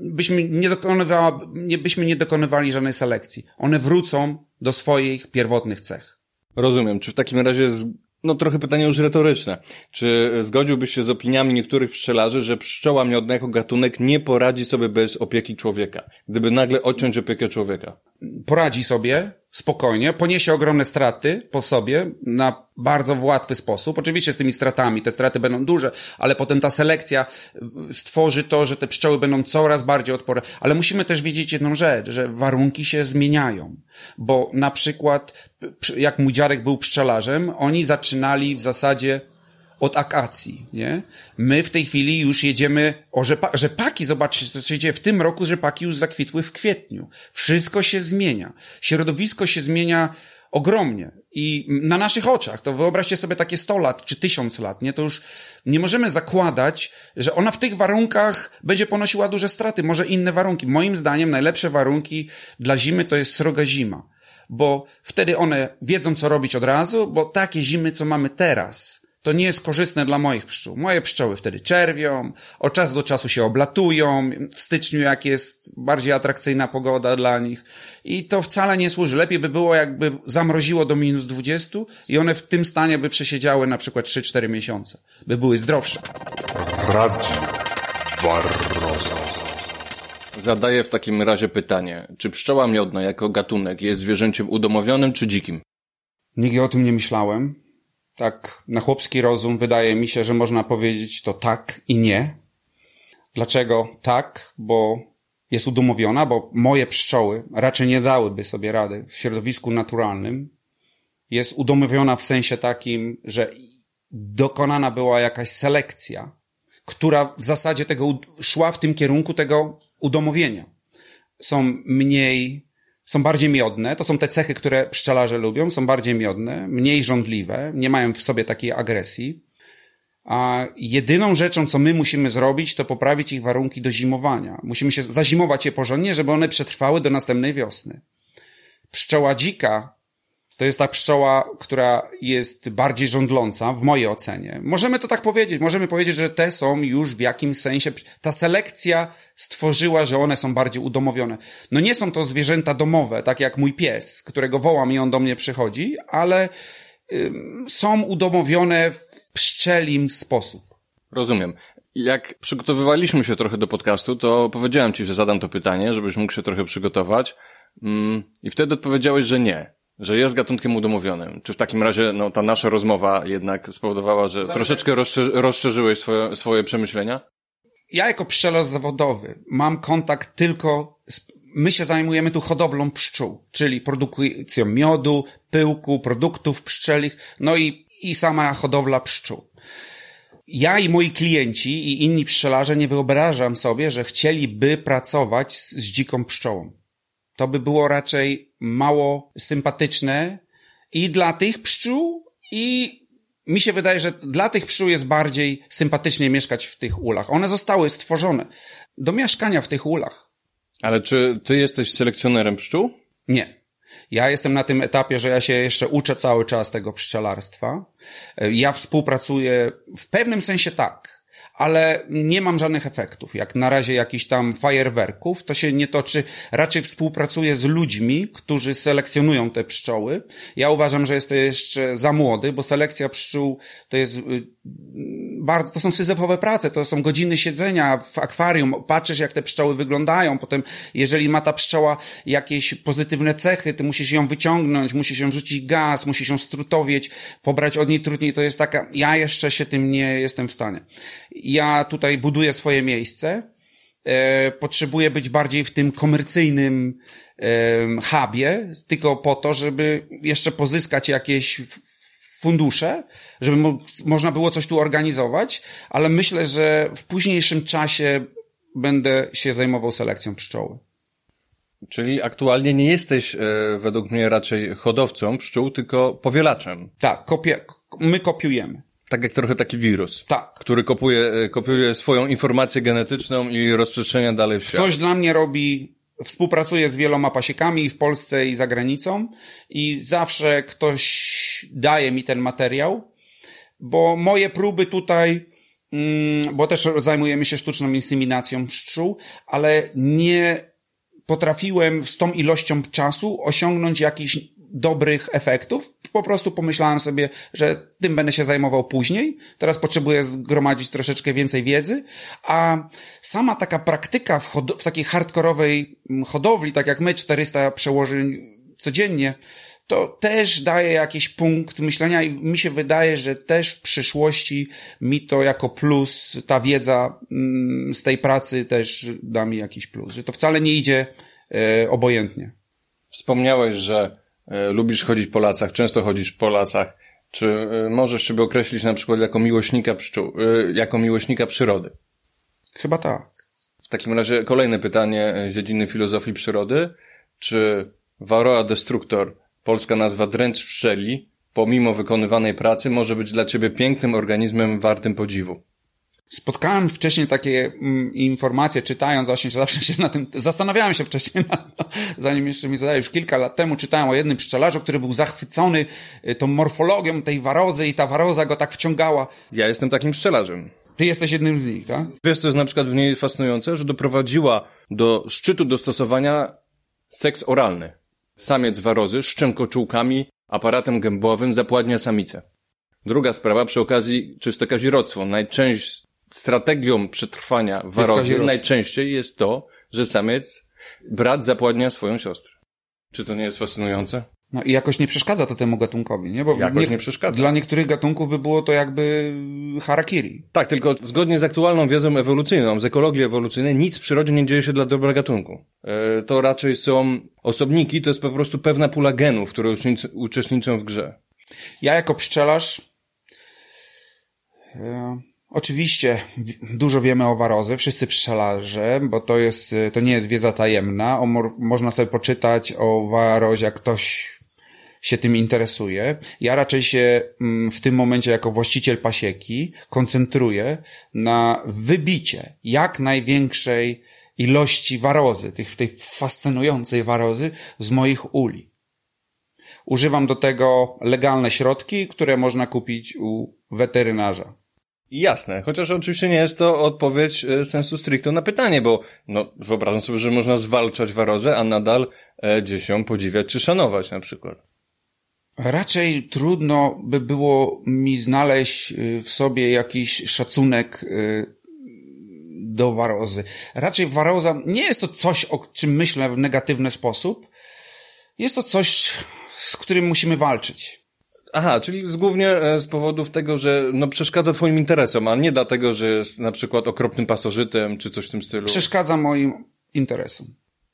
byśmy, nie dokonywała, nie, byśmy nie dokonywali żadnej selekcji. One wrócą do swoich pierwotnych cech. Rozumiem. Czy w takim razie, z... no trochę pytanie już retoryczne, czy zgodziłbyś się z opiniami niektórych pszczelarzy, że pszczoła miodna jako gatunek nie poradzi sobie bez opieki człowieka, gdyby nagle odciąć opiekę człowieka? poradzi sobie spokojnie, poniesie ogromne straty po sobie na bardzo łatwy sposób. Oczywiście z tymi stratami, te straty będą duże, ale potem ta selekcja stworzy to, że te pszczoły będą coraz bardziej odporne. Ale musimy też wiedzieć jedną rzecz, że warunki się zmieniają, bo na przykład jak mój dziadek był pszczelarzem, oni zaczynali w zasadzie od akacji, nie? My w tej chwili już jedziemy o rzepa rzepaki, zobaczcie, co się dzieje. W tym roku rzepaki już zakwitły w kwietniu. Wszystko się zmienia. Środowisko się zmienia ogromnie. I na naszych oczach, to wyobraźcie sobie takie 100 lat czy 1000 lat, nie? To już nie możemy zakładać, że ona w tych warunkach będzie ponosiła duże straty. Może inne warunki. Moim zdaniem najlepsze warunki dla zimy to jest sroga zima. Bo wtedy one wiedzą, co robić od razu, bo takie zimy, co mamy teraz, to nie jest korzystne dla moich pszczół. Moje pszczoły wtedy czerwią, od czasu do czasu się oblatują, w styczniu jak jest bardziej atrakcyjna pogoda dla nich i to wcale nie służy. Lepiej by było jakby zamroziło do minus 20 i one w tym stanie by przesiedziały na przykład 3-4 miesiące, by były zdrowsze. Radio Barroza. Zadaję w takim razie pytanie, czy pszczoła miodna jako gatunek jest zwierzęciem udomowionym czy dzikim? Nigdy o tym nie myślałem. Tak na chłopski rozum wydaje mi się, że można powiedzieć to tak i nie. Dlaczego tak? Bo jest udomowiona, bo moje pszczoły raczej nie dałyby sobie rady w środowisku naturalnym. Jest udomowiona w sensie takim, że dokonana była jakaś selekcja, która w zasadzie tego szła w tym kierunku tego udomowienia. Są mniej, są bardziej miodne, to są te cechy, które pszczelarze lubią, są bardziej miodne, mniej żądliwe, nie mają w sobie takiej agresji. A jedyną rzeczą, co my musimy zrobić, to poprawić ich warunki do zimowania. Musimy się zazimować je porządnie, żeby one przetrwały do następnej wiosny. Pszczoła dzika to jest ta pszczoła, która jest bardziej żądląca, w mojej ocenie. Możemy to tak powiedzieć. Możemy powiedzieć, że te są już w jakimś sensie, ta selekcja stworzyła, że one są bardziej udomowione. No nie są to zwierzęta domowe, tak jak mój pies, którego wołam i on do mnie przychodzi, ale są udomowione w pszczelim sposób. Rozumiem. Jak przygotowywaliśmy się trochę do podcastu, to powiedziałem ci, że zadam to pytanie, żebyś mógł się trochę przygotować. Mm, I wtedy odpowiedziałeś, że nie. Że jest gatunkiem udomowionym. Czy w takim razie, no, ta nasza rozmowa jednak spowodowała, że troszeczkę rozszerzy, rozszerzyłeś swoje, swoje przemyślenia? ja jako pszczelarz zawodowy mam kontakt tylko z, my się zajmujemy tu hodowlą pszczół, czyli produkcją miodu, pyłku, produktów pszczelich, no i, i sama hodowla pszczół. Ja i moi klienci i inni pszczelarze nie wyobrażam sobie, że chcieliby pracować z, z dziką pszczołą. To by było raczej mało sympatyczne i dla tych pszczół, i mi się wydaje, że dla tych pszczół jest bardziej sympatycznie mieszkać w tych ulach. One zostały stworzone do mieszkania w tych ulach. Ale czy ty jesteś selekcjonerem pszczół? Nie. Ja jestem na tym etapie, że ja się jeszcze uczę cały czas tego pszczelarstwa. Ja współpracuję w pewnym sensie tak, ale nie mam żadnych efektów. Jak na razie jakichś tam fajerwerków, to się nie toczy. Raczej współpracuję z ludźmi, którzy selekcjonują te pszczoły. Ja uważam, że jestem jeszcze za młody, bo selekcja pszczół to jest y, bardzo, to są syzyfowe prace, to są godziny siedzenia w akwarium, patrzysz jak te pszczoły wyglądają, potem jeżeli ma ta pszczoła jakieś pozytywne cechy, ty musisz ją wyciągnąć, musisz ją rzucić gaz, musisz ją strutowieć, pobrać od niej trudniej, to jest taka, ja jeszcze się tym nie jestem w stanie. Ja tutaj buduję swoje miejsce, e, potrzebuję być bardziej w tym komercyjnym e, hubie, tylko po to, żeby jeszcze pozyskać jakieś fundusze, żeby mo- można było coś tu organizować, ale myślę, że w późniejszym czasie będę się zajmował selekcją pszczoły. Czyli aktualnie nie jesteś, e, według mnie, raczej hodowcą pszczół, tylko powielaczem. Tak, kopie, my kopiujemy. Tak jak trochę taki wirus. Tak. Który kopiuje, e, kopiuje swoją informację genetyczną i rozprzestrzenia dalej w świat. Ktoś dla mnie robi, współpracuje z wieloma pasiekami i w Polsce i za granicą i zawsze ktoś daje mi ten materiał, bo moje próby tutaj, mm, bo też zajmujemy się sztuczną inseminacją pszczół, ale nie potrafiłem z tą ilością czasu osiągnąć jakichś dobrych efektów. Po prostu pomyślałem sobie, że tym będę się zajmował później. Teraz potrzebuję zgromadzić troszeczkę więcej wiedzy, a sama taka praktyka w, w takiej hardkorowej mm, hodowli, tak jak my, 400 przełożeń codziennie, to też daje jakiś punkt myślenia i mi się wydaje, że też w przyszłości mi to jako plus, ta wiedza mm, z tej pracy też da mi jakiś plus, że to wcale nie idzie e, obojętnie. Wspomniałeś, że e, lubisz chodzić po lasach, często chodzisz po lasach. Czy e, możesz siebie określić na przykład jako miłośnika pszczół, jako miłośnika przyrody? Chyba tak. W takim razie kolejne pytanie z dziedziny filozofii przyrody. Czy Varroa destructor, polska nazwa dręcz pszczeli, pomimo wykonywanej pracy może być dla ciebie pięknym organizmem wartym podziwu? Spotkałem wcześniej takie mm, informacje, czytając właśnie, zawsze się na tym, zastanawiałem się wcześniej, na zanim jeszcze mi zadali, już kilka lat temu czytałem o jednym pszczelarzu, który był zachwycony y, tą morfologią tej warozy i ta waroza go tak wciągała. Ja jestem takim pszczelarzem. Ty jesteś jednym z nich, tak? Wiesz, co jest na przykład w niej fascynujące? Że doprowadziła do szczytu dostosowania seks oralny. Samiec warozy szczękoczułkami, aparatem gębowym zapładnia samicę. Druga sprawa, przy okazji czyste kazirodztwo. Najczęściej strategią przetrwania warozy najczęściej jest to, że samiec, brat zapładnia swoją siostrę. Czy to nie jest fascynujące? No i jakoś nie przeszkadza to temu gatunkowi, nie? Bo Jakoś nie przeszkadza. Dla niektórych gatunków by było to jakby harakiri. Tak, tylko zgodnie z aktualną wiedzą ewolucyjną, z ekologii ewolucyjnej, nic w przyrodzie nie dzieje się dla dobra gatunku. E, to raczej są osobniki, to jest po prostu pewna pula genów, które uczestnic- uczestniczą w grze. Ja jako pszczelarz e, oczywiście dużo wiemy o warozy, wszyscy pszczelarze, bo to jest, e, to nie jest wiedza tajemna, o, można sobie poczytać o warozie, jak ktoś się tym interesuje. Ja raczej się mm, w tym momencie jako właściciel pasieki koncentruję na wybicie jak największej ilości warozy, tych, tej fascynującej warozy z moich uli. Używam do tego legalne środki, które można kupić u weterynarza. Jasne, chociaż oczywiście nie jest to odpowiedź e, sensu stricto na pytanie, bo no, wyobrażam sobie, że można zwalczać warozę, a nadal e, gdzieś ją podziwiać czy szanować na przykład. Raczej trudno by było mi znaleźć y, w sobie jakiś szacunek y, do warozy. Raczej waroza nie jest to coś, o czym myślę w negatywny sposób. Jest to coś, z którym musimy walczyć. Aha, czyli z, głównie e, z powodów tego, że no, przeszkadza twoim interesom, a nie dlatego, że jest na przykład okropnym pasożytem, czy coś w tym stylu. Przeszkadza moim interesom.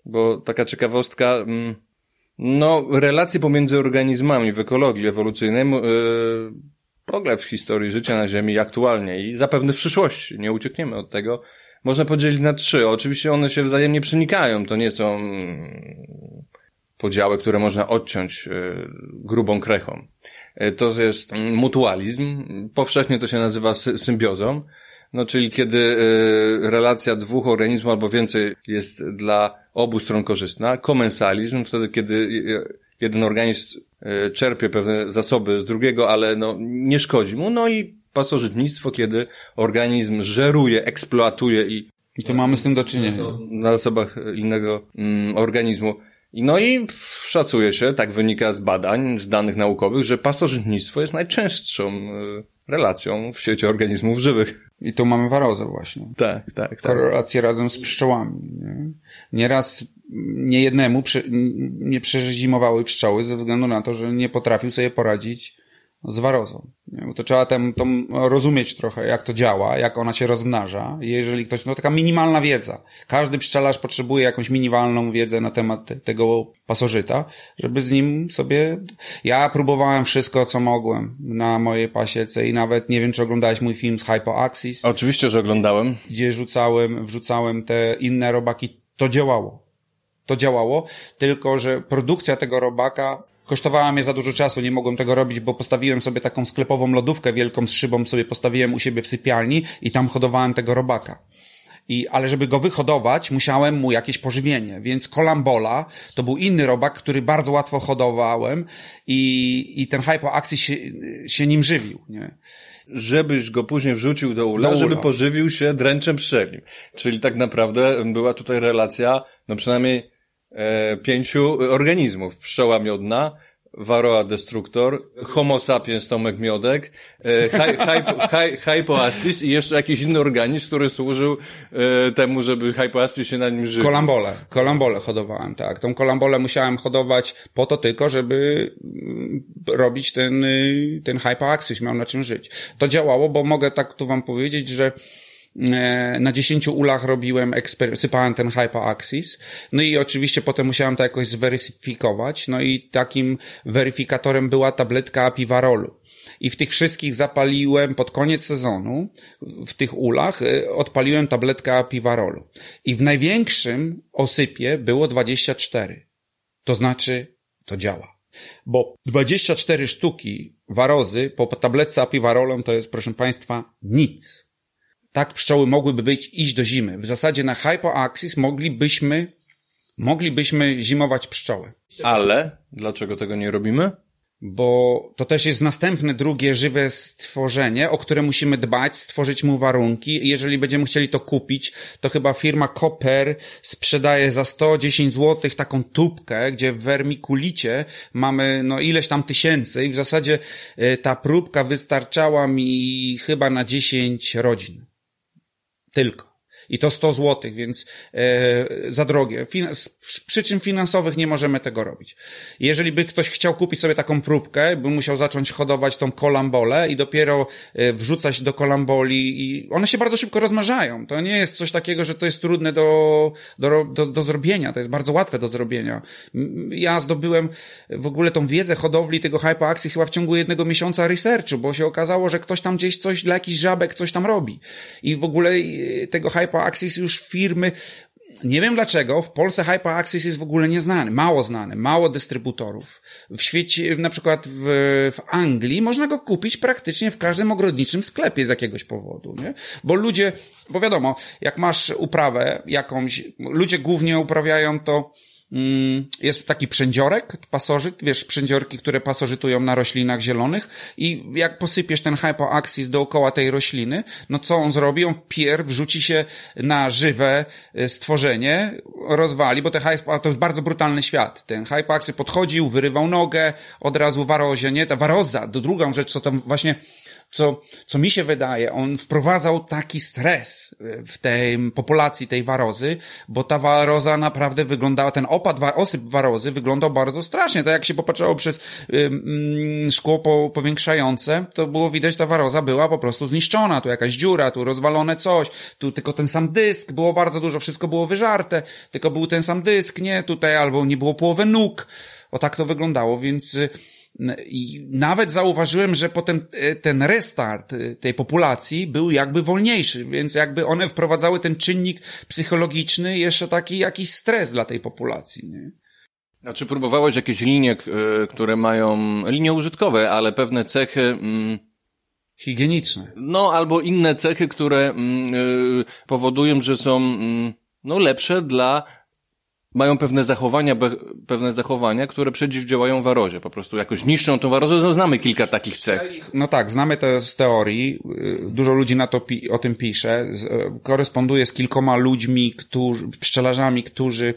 Bo taka ciekawostka, mm, no, relacje pomiędzy organizmami w ekologii ewolucyjnej, yy, w ogóle w historii życia na Ziemi aktualnie i zapewne w przyszłości, nie uciekniemy od tego, można podzielić na trzy. Oczywiście one się wzajemnie przenikają, to nie są mm, podziały, które można odciąć yy, grubą krechą. Yy, To jest mm, mutualizm, powszechnie to się nazywa sy- symbiozą, no, czyli kiedy y, relacja dwóch organizmów albo więcej jest dla obu stron korzystna. Komensalizm, wtedy kiedy y, jeden organizm y, czerpie pewne zasoby z drugiego, ale no, nie szkodzi mu. No i pasożytnictwo, kiedy organizm żeruje, eksploatuje i I tu mamy z tym do czynienia. na zasobach innego mm, organizmu. No i szacuje się, tak wynika z badań, z danych naukowych, że pasożytnictwo jest najczęstszą y, relacją w świecie organizmów żywych. I tu mamy warozę właśnie. Tak, tak, tak. korelację razem z pszczołami. Nie? Nieraz nie jednemu prze, nie przezimowały pszczoły ze względu na to, że nie potrafił sobie poradzić z warozą. Bo to trzeba tam, tam rozumieć trochę, jak to działa, jak ona się rozmnaża. Jeżeli ktoś, no taka minimalna wiedza. Każdy pszczelarz potrzebuje jakąś minimalną wiedzę na temat te- tego pasożyta, żeby z nim sobie... Ja próbowałem wszystko, co mogłem na mojej pasiece i nawet, nie wiem, czy oglądałeś mój film z Hypoaxis Oczywiście, że oglądałem. gdzie rzucałem, wrzucałem te inne robaki, to działało. To działało, tylko że produkcja tego robaka kosztowała mnie za dużo czasu, nie mogłem tego robić, bo postawiłem sobie taką sklepową lodówkę wielką z szybą, sobie postawiłem u siebie w sypialni i tam hodowałem tego robaka. I, ale żeby go wyhodować, musiałem mu jakieś pożywienie, więc kolambola to był inny robak, który bardzo łatwo hodowałem i, i ten hypoaxis się, się nim żywił, nie? żebyś go później wrzucił do ula, Do ula. żeby pożywił się dręczem pszczelim. Czyli tak naprawdę była tutaj relacja, no przynajmniej e, pięciu organizmów. Pszczoła miodna, Varroa destructor, Homo sapiens Tomek Miodek, e, hy, hy, hy, Hypoaspis i jeszcze jakiś inny organizm, który służył e, temu, żeby Hypoaspis się na nim żył. Kolambole. Kolambole hodowałem, tak. Tą kolambolę musiałem hodować po to tylko, żeby mm, robić ten, y, ten hypoaxis, miał na czym żyć. To działało, bo mogę tak tu wam powiedzieć, że na 10 ulach robiłem, sypałem ten hypoaxis. No i oczywiście potem musiałem to jakoś zweryfikować. No i takim weryfikatorem była tabletka apiwarolu. I w tych wszystkich zapaliłem pod koniec sezonu, w tych ulach, y, odpaliłem tabletkę apiwarolu. I w największym osypie było 24. To znaczy, to działa. Bo 24 sztuki warozy po tabletce apiwarolem to jest, proszę Państwa, nic. Tak pszczoły mogłyby być, iść do zimy. W zasadzie na hypoaxis moglibyśmy, moglibyśmy zimować pszczoły. Ale dlaczego tego nie robimy? bo to też jest następne, drugie żywe stworzenie, o które musimy dbać, stworzyć mu warunki. Jeżeli będziemy chcieli to kupić, to chyba firma Copper sprzedaje za 110 zł taką tubkę, gdzie w wermikulicie mamy no ileś tam tysięcy i w zasadzie y, ta próbka wystarczała mi chyba na 10 rodzin. Tylko. I to 100 zł, więc e, za drogie. Fin z przyczyn finansowych nie możemy tego robić. Jeżeli by ktoś chciał kupić sobie taką próbkę, by musiał zacząć hodować tą kolambolę i dopiero e, wrzucać do kolamboli i one się bardzo szybko rozmnażają. To nie jest coś takiego, że to jest trudne do, do, do, do zrobienia. To jest bardzo łatwe do zrobienia. Ja zdobyłem w ogóle tą wiedzę hodowli tego hypoaxi chyba w ciągu jednego miesiąca researchu, bo się okazało, że ktoś tam gdzieś coś dla jakichś żabek coś tam robi. I w ogóle e, tego hypo HyperAxis już firmy, nie wiem dlaczego, w Polsce HyperAxis jest w ogóle nieznany, mało znany, mało dystrybutorów. W świecie, na przykład w, w Anglii można go kupić praktycznie w każdym ogrodniczym sklepie z jakiegoś powodu, nie? Bo ludzie, bo wiadomo, jak masz uprawę jakąś, ludzie głównie uprawiają to jest taki przędziorek, pasożyt, wiesz, przędziorki, które pasożytują na roślinach zielonych i jak posypiesz ten hypoaxis dookoła tej rośliny, no co on zrobi? On pier wrzuci się na żywe e, stworzenie, rozwali, bo te hypo, to jest bardzo brutalny świat. Ten hypoaxis podchodził, wyrywał nogę, od razu warozie, nie? Ta waroza, do drugą rzecz, co tam właśnie co, co mi się wydaje, on wprowadzał taki stres w tej populacji tej warozy, bo ta waroza naprawdę wyglądała, ten opad, osyp warozy wyglądał bardzo strasznie. To jak się popatrzało przez ym, szkło po, powiększające, to było widać, ta waroza była po prostu zniszczona. Tu jakaś dziura, tu rozwalone coś, tu tylko ten sam dysk, było bardzo dużo, wszystko było wyżarte, tylko był ten sam dysk, nie? Tutaj albo nie było połowy nóg. O tak to wyglądało, więc y, i nawet zauważyłem, że potem e, ten restart e, tej populacji był jakby wolniejszy, więc jakby one wprowadzały ten czynnik psychologiczny, jeszcze taki jakiś stres dla tej populacji. Nie? A czy próbowałeś jakieś linie, e, które mają, linie użytkowe, ale pewne cechy... Mm, Higieniczne. No, albo inne cechy, które mm, powodują, że są mm, no, lepsze dla mają pewne zachowania, pewne zachowania, które przeciwdziałają warozie. Po prostu jakoś niszczą tą warozę. No, znamy kilka takich cech. No tak, znamy to z teorii. Dużo ludzi na to o tym pisze. Koresponduje z kilkoma ludźmi, którzy, pszczelarzami, którzy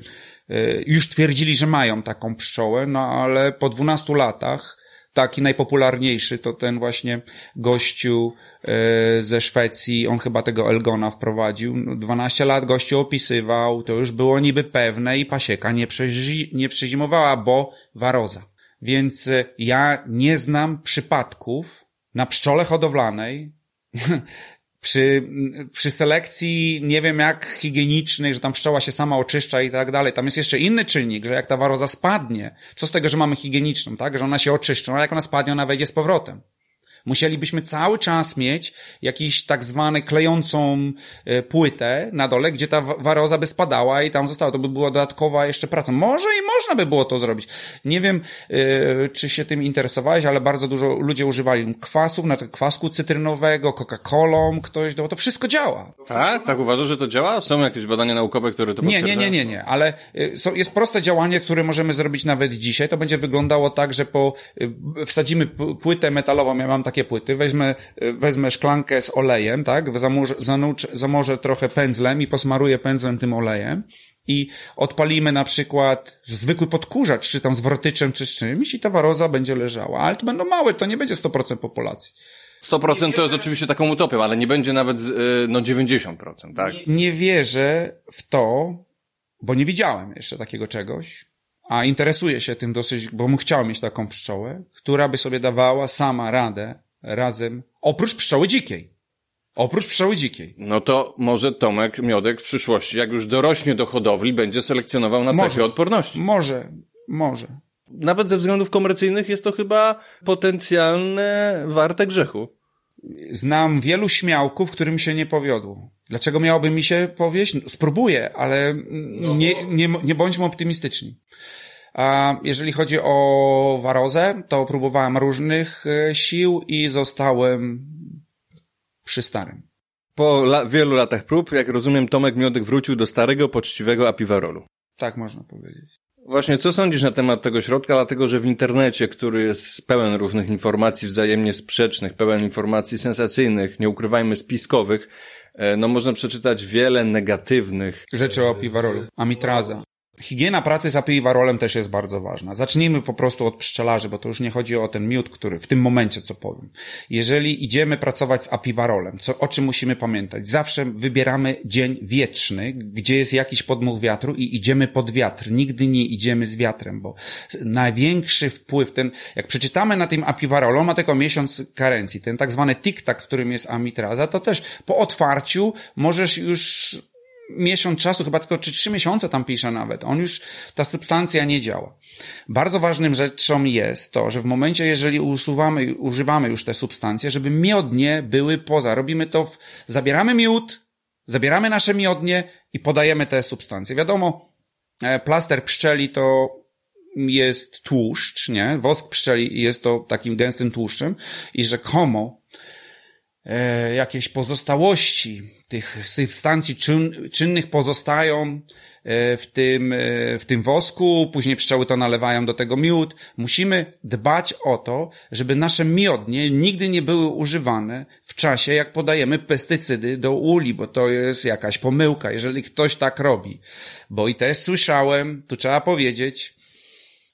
y, już twierdzili, że mają taką pszczołę, no ale po 12 latach taki najpopularniejszy to ten właśnie gościu e, ze Szwecji, on chyba tego Elgona wprowadził. 12 lat gościu opisywał, to już było niby pewne i pasieka nie, przeży, nie przezimowała, bo waroza. Więc e, ja nie znam przypadków na pszczole hodowlanej, przy, przy selekcji nie wiem jak higienicznej, że tam pszczoła się sama oczyszcza i tak dalej, tam jest jeszcze inny czynnik, że jak ta waroza spadnie, co z tego, że mamy higieniczną, tak, że ona się oczyszcza, a jak ona spadnie, ona wejdzie z powrotem. Musielibyśmy cały czas mieć jakiś tak zwany klejącą e, płytę na dole, gdzie ta waroza by spadała i tam została. To by była dodatkowa jeszcze praca. Może i można by było to zrobić. Nie wiem, yy, czy się tym interesowałeś, ale bardzo dużo ludzie używali kwasów, na kwasku cytrynowego, Coca-Colą, ktoś, no to wszystko działa. Tak? Tak uważasz, że to działa? Są jakieś badania naukowe, które to Nie, nie, nie, nie, nie, ale y, jest proste działanie, które możemy zrobić nawet dzisiaj. To będzie wyglądało tak, że po, wsadzimy płytę metalową, ja mam takie płyty, weźmę, wezmę szklankę z olejem, tak, zamorzę, zamorzę trochę pędzlem i posmaruję pędzlem tym olejem i odpalimy na przykład zwykły podkurzacz, czy tam z wrotyczem, czy z czymś i ta waroza będzie leżała. Ale to będą małe, to nie będzie 100% populacji. 100% to jest oczywiście taką utopią, ale nie będzie nawet y, no 90%, tak? Nie, nie wierzę w to, bo nie widziałem jeszcze takiego czegoś, a interesuję się tym dosyć, bo bym chciał mieć taką pszczołę, która by sobie dawała sama radę razem, oprócz pszczoły dzikiej. Oprócz pszczoły dzikiej. No to może Tomek Miodek w przyszłości, jak już dorośnie do hodowli, będzie selekcjonował na cechy odporności. Może, może. Nawet ze względów komercyjnych jest to chyba potencjalne warte grzechu. Znam wielu śmiałków, którym się nie powiodło. Dlaczego miałoby mi się powieść? Spróbuję, ale nie, nie, nie bądźmy optymistyczni. A jeżeli chodzi o warozę, to próbowałem różnych e, sił i zostałem przy starym. Po la wielu latach prób, jak rozumiem, Tomek Miodek wrócił do starego, poczciwego apiwarolu. Tak można powiedzieć. Właśnie, co sądzisz na temat tego środka? Dlatego, że w internecie, który jest pełen różnych informacji wzajemnie sprzecznych, pełen informacji sensacyjnych, nie ukrywajmy spiskowych, e, no można przeczytać wiele negatywnych. Rzeczy o apiwarolu. Amitraza. Higiena pracy z apiwarolem też jest bardzo ważna. Zacznijmy po prostu od pszczelarzy, bo to już nie chodzi o ten miód, który w tym momencie, co powiem. Jeżeli idziemy pracować z apiwarolem, co, o czym musimy pamiętać? Zawsze wybieramy dzień wietrzny, gdzie jest jakiś podmuch wiatru i idziemy pod wiatr. Nigdy nie idziemy z wiatrem, bo największy wpływ, ten, jak przeczytamy na tym apiwarolu, on ma tylko miesiąc karencji, ten tak zwany tik-tak, w którym jest amitraza, to też po otwarciu możesz już miesiąc czasu, chyba tylko czy trzy miesiące tam pisze nawet, on już, ta substancja nie działa. Bardzo ważnym rzeczą jest to, że w momencie, jeżeli usuwamy, używamy już te substancje, żeby miodnie były poza. Robimy to, w, zabieramy miód, zabieramy nasze miodnie i podajemy te substancje. Wiadomo, e, plaster pszczeli to jest tłuszcz, nie? Wosk pszczeli jest to takim gęstym tłuszczem i rzekomo jakieś pozostałości tych substancji czyn, czynnych pozostają e, w tym, e, w tym wosku, później pszczoły to nalewają do tego miód. Musimy dbać o to, żeby nasze miodnie nigdy nie były używane w czasie, jak podajemy pestycydy do uli, bo to jest jakaś pomyłka, jeżeli ktoś tak robi. Bo i też słyszałem, tu trzeba powiedzieć,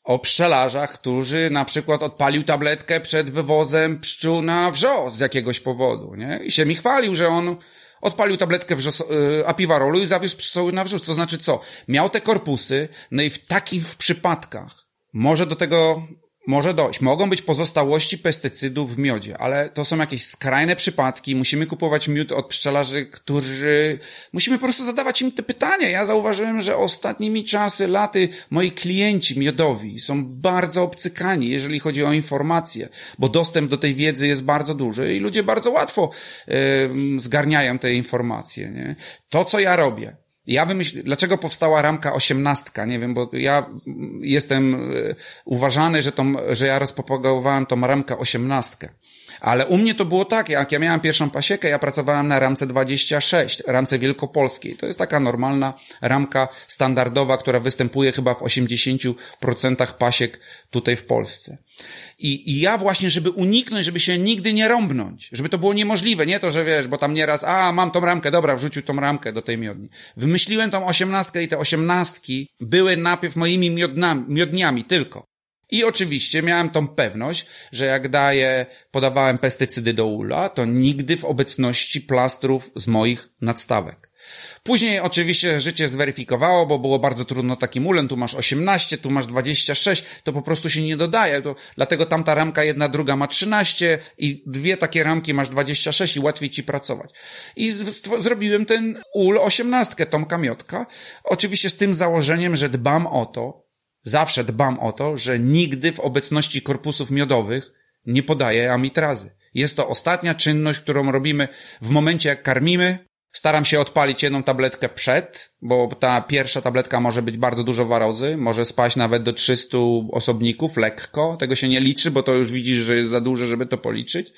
o pszczelarzach, którzy na przykład odpalił tabletkę przed wywozem pszczół na wrzos z jakiegoś powodu, nie? I się mi chwalił, że on odpalił tabletkę wrzos, y, apiwarolu i zawiózł pszczoły na wrzos. To znaczy co? Miał te korpusy, no i w takich przypadkach może do tego może dojść. Mogą być pozostałości pestycydów w miodzie, ale to są jakieś skrajne przypadki. Musimy kupować miód od pszczelarzy, którzy... Musimy po prostu zadawać im te pytania. Ja zauważyłem, że ostatnimi czasy, laty, moi klienci miodowi są bardzo obcykani, jeżeli chodzi o informacje, bo dostęp do tej wiedzy jest bardzo duży i ludzie bardzo łatwo yy, zgarniają te informacje. Nie? To, co ja robię, ja wymyśl, dlaczego powstała ramka osiemnastka? Nie wiem, bo ja jestem e, uważany, że, tą, że ja rozpropagowałem tą ramkę osiemnastkę. Ale u mnie to było tak, jak ja miałem pierwszą pasiekę, ja pracowałem na ramce 26, ramce wielkopolskiej. To jest taka normalna ramka standardowa, która występuje chyba w 80% pasiek tutaj w Polsce. I, I ja właśnie, żeby uniknąć, żeby się nigdy nie rąbnąć, żeby to było niemożliwe, nie to, że wiesz, bo tam nieraz, a mam tą ramkę, dobra, wrzucił tą ramkę do tej miodni. Wymyśliłem tą osiemnastkę i te osiemnastki były najpierw moimi miodnami, miodniami tylko. I oczywiście miałem tą pewność, że jak daję, podawałem pestycydy do ula, to nigdy w obecności plastrów z moich nadstawek. Później oczywiście życie zweryfikowało, bo było bardzo trudno takim ulem, tu masz 18, tu masz 26, to po prostu się nie dodaje, to, dlatego tamta ramka jedna, druga ma 13 i dwie takie ramki masz 26 i łatwiej ci pracować. I zrobiłem ten ul 18, Tomka Miotka, oczywiście z tym założeniem, że dbam o to, zawsze dbam o to, że nigdy w obecności korpusów miodowych nie podaję amitrazy. Jest to ostatnia czynność, którą robimy w momencie, jak karmimy, Staram się odpalić jedną tabletkę przed, bo ta pierwsza tabletka może być bardzo dużo warozy, może spaść nawet do 300 osobników lekko. Tego się nie liczy, bo to już widzisz, że jest za duże, żeby to policzyć.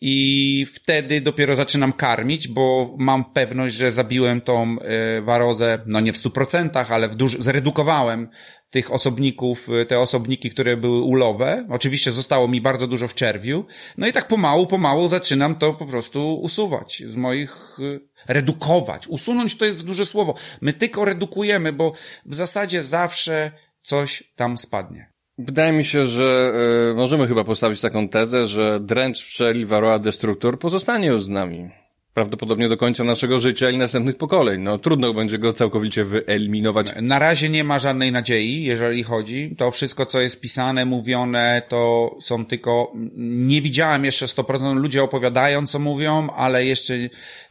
I wtedy dopiero zaczynam karmić, bo mam pewność, że zabiłem tą y, warozę, no nie w 100%, ale w duży, zredukowałem tych osobników, y, te osobniki, które były ulowe. Oczywiście zostało mi bardzo dużo w czerwiu. No i tak pomału, pomału zaczynam to po prostu usuwać z moich, y, redukować. Usunąć to jest duże słowo. My tylko redukujemy, bo w zasadzie zawsze coś tam spadnie. Wydaje mi się, że y, możemy chyba postawić taką tezę, że dręcz pszczeli Varroa Destructor pozostanie już z nami prawdopodobnie do końca naszego życia i następnych pokoleń. No trudno będzie go całkowicie wyeliminować. Na razie nie ma żadnej nadziei, jeżeli chodzi. To wszystko, co jest pisane, mówione, to są tylko, nie widziałem jeszcze 100%, ludzie opowiadają, co mówią, ale jeszcze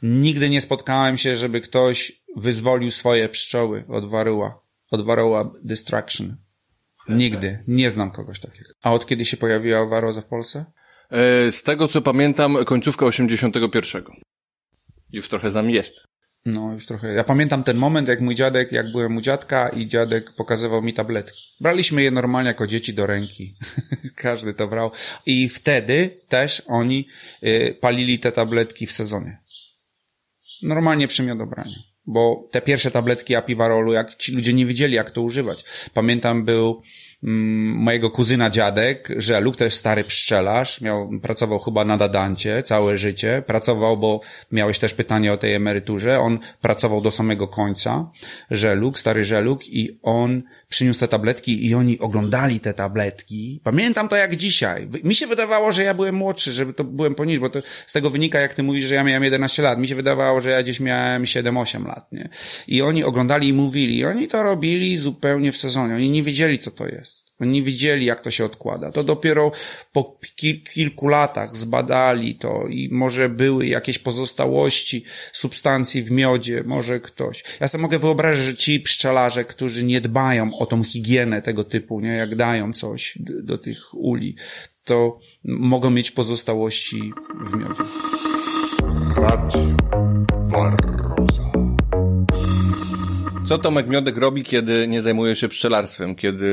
nigdy nie spotkałem się, żeby ktoś wyzwolił swoje pszczoły od Varroa, od Varroa Destruction. Nigdy. Nie znam kogoś takiego. A od kiedy się pojawiła waroza w Polsce? E, z tego co pamiętam, końcówka 81. Już trochę z nami jest. No, już trochę. Ja pamiętam ten moment, jak mój dziadek, jak byłem u dziadka i dziadek pokazywał mi tabletki. Braliśmy je normalnie jako dzieci do ręki. Każdy to brał. I wtedy też oni y, palili te tabletki w sezonie. Normalnie przy miodobraniu. Bo te pierwsze tabletki apiwarolu, jak ci ludzie nie wiedzieli, jak to używać. Pamiętam, był mm, mojego kuzyna dziadek, Żeluk, to jest stary pszczelarz, miał, pracował chyba na Dadancie całe życie, pracował, bo miałeś też pytanie o tej emeryturze, on pracował do samego końca, Żeluk, stary Żeluk i on przyniósł te tabletki i oni oglądali te tabletki. Pamiętam to jak dzisiaj. Mi się wydawało, że ja byłem młodszy, żeby to byłem poniżej, bo to z tego wynika, jak ty mówisz, że ja miałem 11 lat. Mi się wydawało, że ja gdzieś miałem 7-8 lat, nie? I oni oglądali i mówili. I oni to robili zupełnie w sezonie. Oni nie wiedzieli, co to jest. Oni nie wiedzieli, jak to się odkłada. To dopiero po kil- kilku latach zbadali to i może były jakieś pozostałości substancji w miodzie, może ktoś. Ja sobie mogę wyobrazić, że ci pszczelarze, którzy nie dbają o tą higienę tego typu, nie, jak dają coś do tych uli, to mogą mieć pozostałości w miodzie. Radio Barroza. Co Tomek Miodek robi, kiedy nie zajmuje się pszczelarstwem, kiedy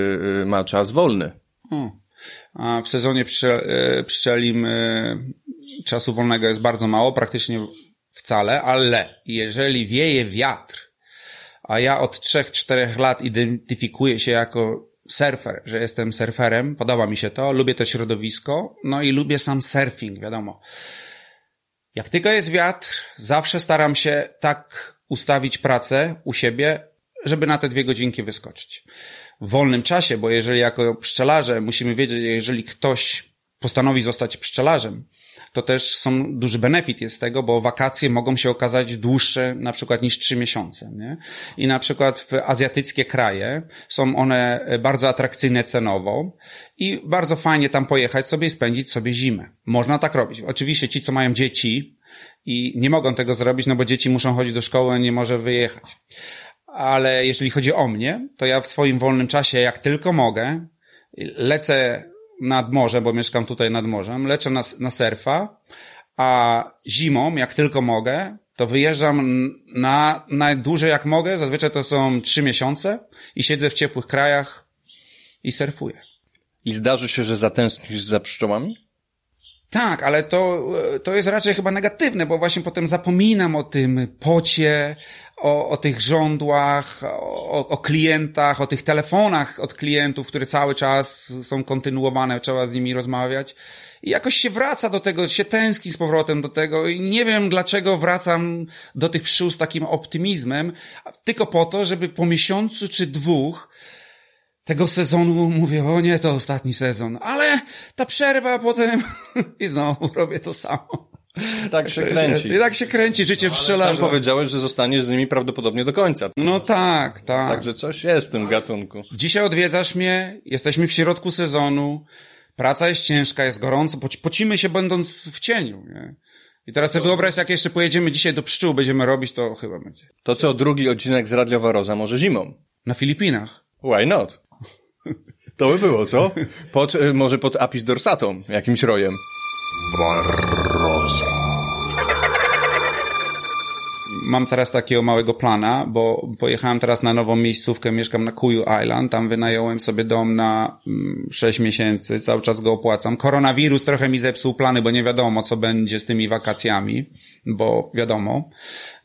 y, ma czas wolny? O. A w sezonie pszcze, e, pszczelim e, czasu wolnego jest bardzo mało, praktycznie wcale, ale jeżeli wieje wiatr, a ja od 3-4 lat identyfikuję się jako surfer, że jestem surferem, podoba mi się to, lubię to środowisko, no i lubię sam surfing, wiadomo. Jak tylko jest wiatr, zawsze staram się tak ustawić pracę u siebie, żeby na te dwie godzinki wyskoczyć. W wolnym czasie, bo jeżeli jako pszczelarze musimy wiedzieć, jeżeli ktoś postanowi zostać pszczelarzem, to też są duży benefit jest tego, bo wakacje mogą się okazać dłuższe na przykład niż trzy miesiące, nie? I na przykład w azjatyckie kraje są one bardzo atrakcyjne cenowo i bardzo fajnie tam pojechać sobie i spędzić sobie zimę. Można tak robić. Oczywiście ci, co mają dzieci i nie mogą tego zrobić, no bo dzieci muszą chodzić do szkoły, nie może wyjechać. Ale jeżeli chodzi o mnie, to ja w swoim wolnym czasie, jak tylko mogę, lecę nad morzem, bo mieszkam tutaj nad morzem, lecę na, na surfa, a zimą, jak tylko mogę, to wyjeżdżam na najdłużej jak mogę, zazwyczaj to są trzy miesiące i siedzę w ciepłych krajach i surfuję. I zdarzy się, że zatęsknisz za pszczołami? Tak, ale to, to jest raczej chyba negatywne, bo właśnie potem zapominam o tym pocie, o, o tych żądłach, o, o klientach, o tych telefonach od klientów, które cały czas są kontynuowane, trzeba z nimi rozmawiać. I jakoś się wraca do tego, się tęskni z powrotem do tego i nie wiem dlaczego wracam do tych pszczół z takim optymizmem, tylko po to, żeby po miesiącu czy dwóch tego sezonu mówię, o nie, to ostatni sezon, ale ta przerwa potem i znowu robię to samo. Tak się kręci. I tak się kręci życie Sam pszczelarza. powiedziałeś, że zostaniesz z nimi prawdopodobnie do końca. No tak, tak. Także coś jest w tym gatunku. Dzisiaj odwiedzasz mnie, jesteśmy w środku sezonu, praca jest ciężka, jest gorąco, poci- pocimy się będąc w cieniu, nie? I teraz sobie wyobraź, jak jeszcze pojedziemy dzisiaj do pszczół, będziemy robić, to chyba będzie. To co drugi odcinek z Radio Waroza, może zimą? Na Filipinach. Why not? To by było, co? Pod, y, może pod Apis dorsatą, jakimś rojem. Barroza. Mam teraz takiego małego plana, bo pojechałem teraz na nową miejscówkę, mieszkam na Kuju Island, tam wynająłem sobie dom na mm, 6 miesięcy, cały czas go opłacam. Koronawirus trochę mi zepsuł plany, bo nie wiadomo, co będzie z tymi wakacjami, bo wiadomo,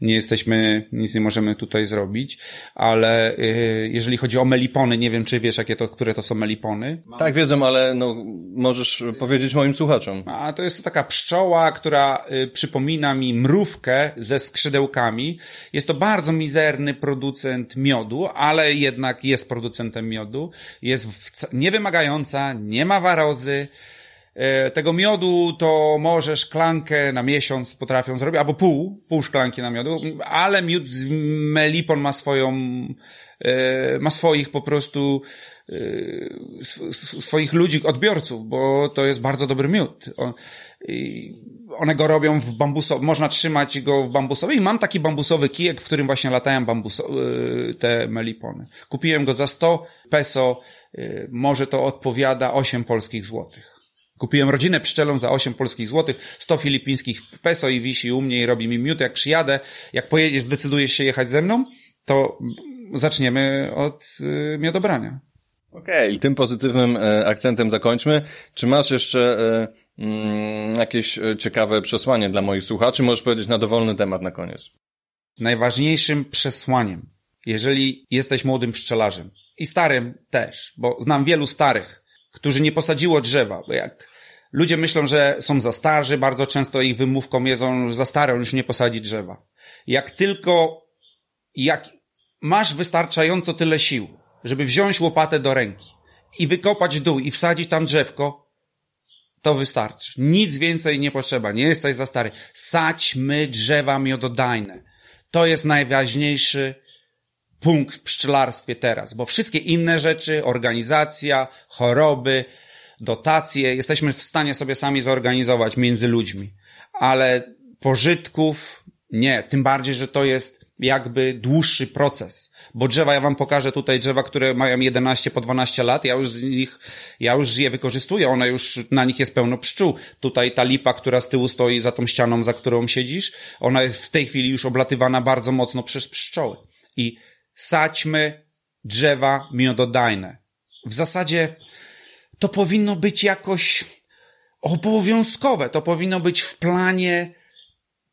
nie jesteśmy, nic nie możemy tutaj zrobić, ale yy, jeżeli chodzi o melipony, nie wiem, czy wiesz, jakie to, które to są melipony. Tak wiedzą, ale no, możesz powiedzieć moim słuchaczom. A to jest taka pszczoła, która y, przypomina mi mrówkę ze skrzydełkami. Jest to bardzo mizerny producent miodu, ale jednak jest producentem miodu. Jest niewymagająca, nie ma warozy. E, Tego miodu to może szklankę na miesiąc potrafią zrobić, albo pół, pół szklanki na miodu, ale miód z melipon ma swoją, e, ma swoich po prostu e, sw- sw- swoich ludzi, odbiorców, bo to jest bardzo dobry miód. One go robią w bambusowym, można trzymać go w bambusowej i mam taki bambusowy kijek, w którym właśnie latają bambuso, te melipony. Kupiłem go za 100 peso, może to odpowiada 8 polskich złotych. Kupiłem rodzinę pszczelą za 8 polskich złotych, 100 filipińskich peso i wisi u mnie i robi mi miód. Jak przyjadę, jak pojedziesz, zdecydujesz się jechać ze mną, to zaczniemy od y, miodobrania. Okej, i tym pozytywnym e, akcentem zakończmy. Czy masz jeszcze mm, jakieś e, ciekawe przesłanie dla moich słuchaczy? Możesz powiedzieć na dowolny temat na koniec. Najważniejszym przesłaniem, jeżeli jesteś młodym pszczelarzem i starym też, bo znam wielu starych, którzy nie posadziło drzewa, bo jak ludzie myślą, że są za starzy, bardzo często ich wymówką jest on za stary, on już nie posadzi drzewa. Jak tylko, jak masz wystarczająco tyle sił, żeby wziąć łopatę do ręki i wykopać dół i wsadzić tam drzewko, to wystarczy. Nic więcej nie potrzeba. Nie jesteś za stary. Sadźmy drzewa miododajne. To jest najważniejszy punkt w pszczelarstwie teraz, bo wszystkie inne rzeczy, organizacja, choroby, dotacje, jesteśmy w stanie sobie sami zorganizować między ludźmi. Ale pożytków nie. Tym bardziej, że to jest jakby dłuższy proces. Bo drzewa, ja wam pokażę tutaj drzewa, które mają 11 po 12 lat, ja już z nich, ja już je wykorzystuję, one już, na nich jest pełno pszczół. Tutaj ta lipa, która z tyłu stoi za tą ścianą, za którą siedzisz, ona jest w tej chwili już oblatywana bardzo mocno przez pszczoły. I sadźmy drzewa miododajne. W zasadzie to powinno być jakoś obowiązkowe, to powinno być w planie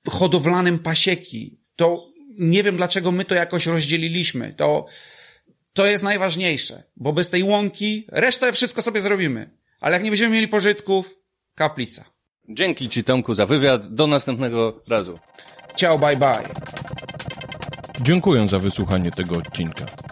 hodowlanym pasieki. To nie wiem dlaczego my to jakoś rozdzieliliśmy. To, to jest najważniejsze, bo bez tej łąki resztę wszystko sobie zrobimy. Ale jak nie będziemy mieli pożytków, kaplica. Dzięki Ci Tomku za wywiad. Do następnego razu. Ciao, bye bye. Dziękuję za wysłuchanie tego odcinka.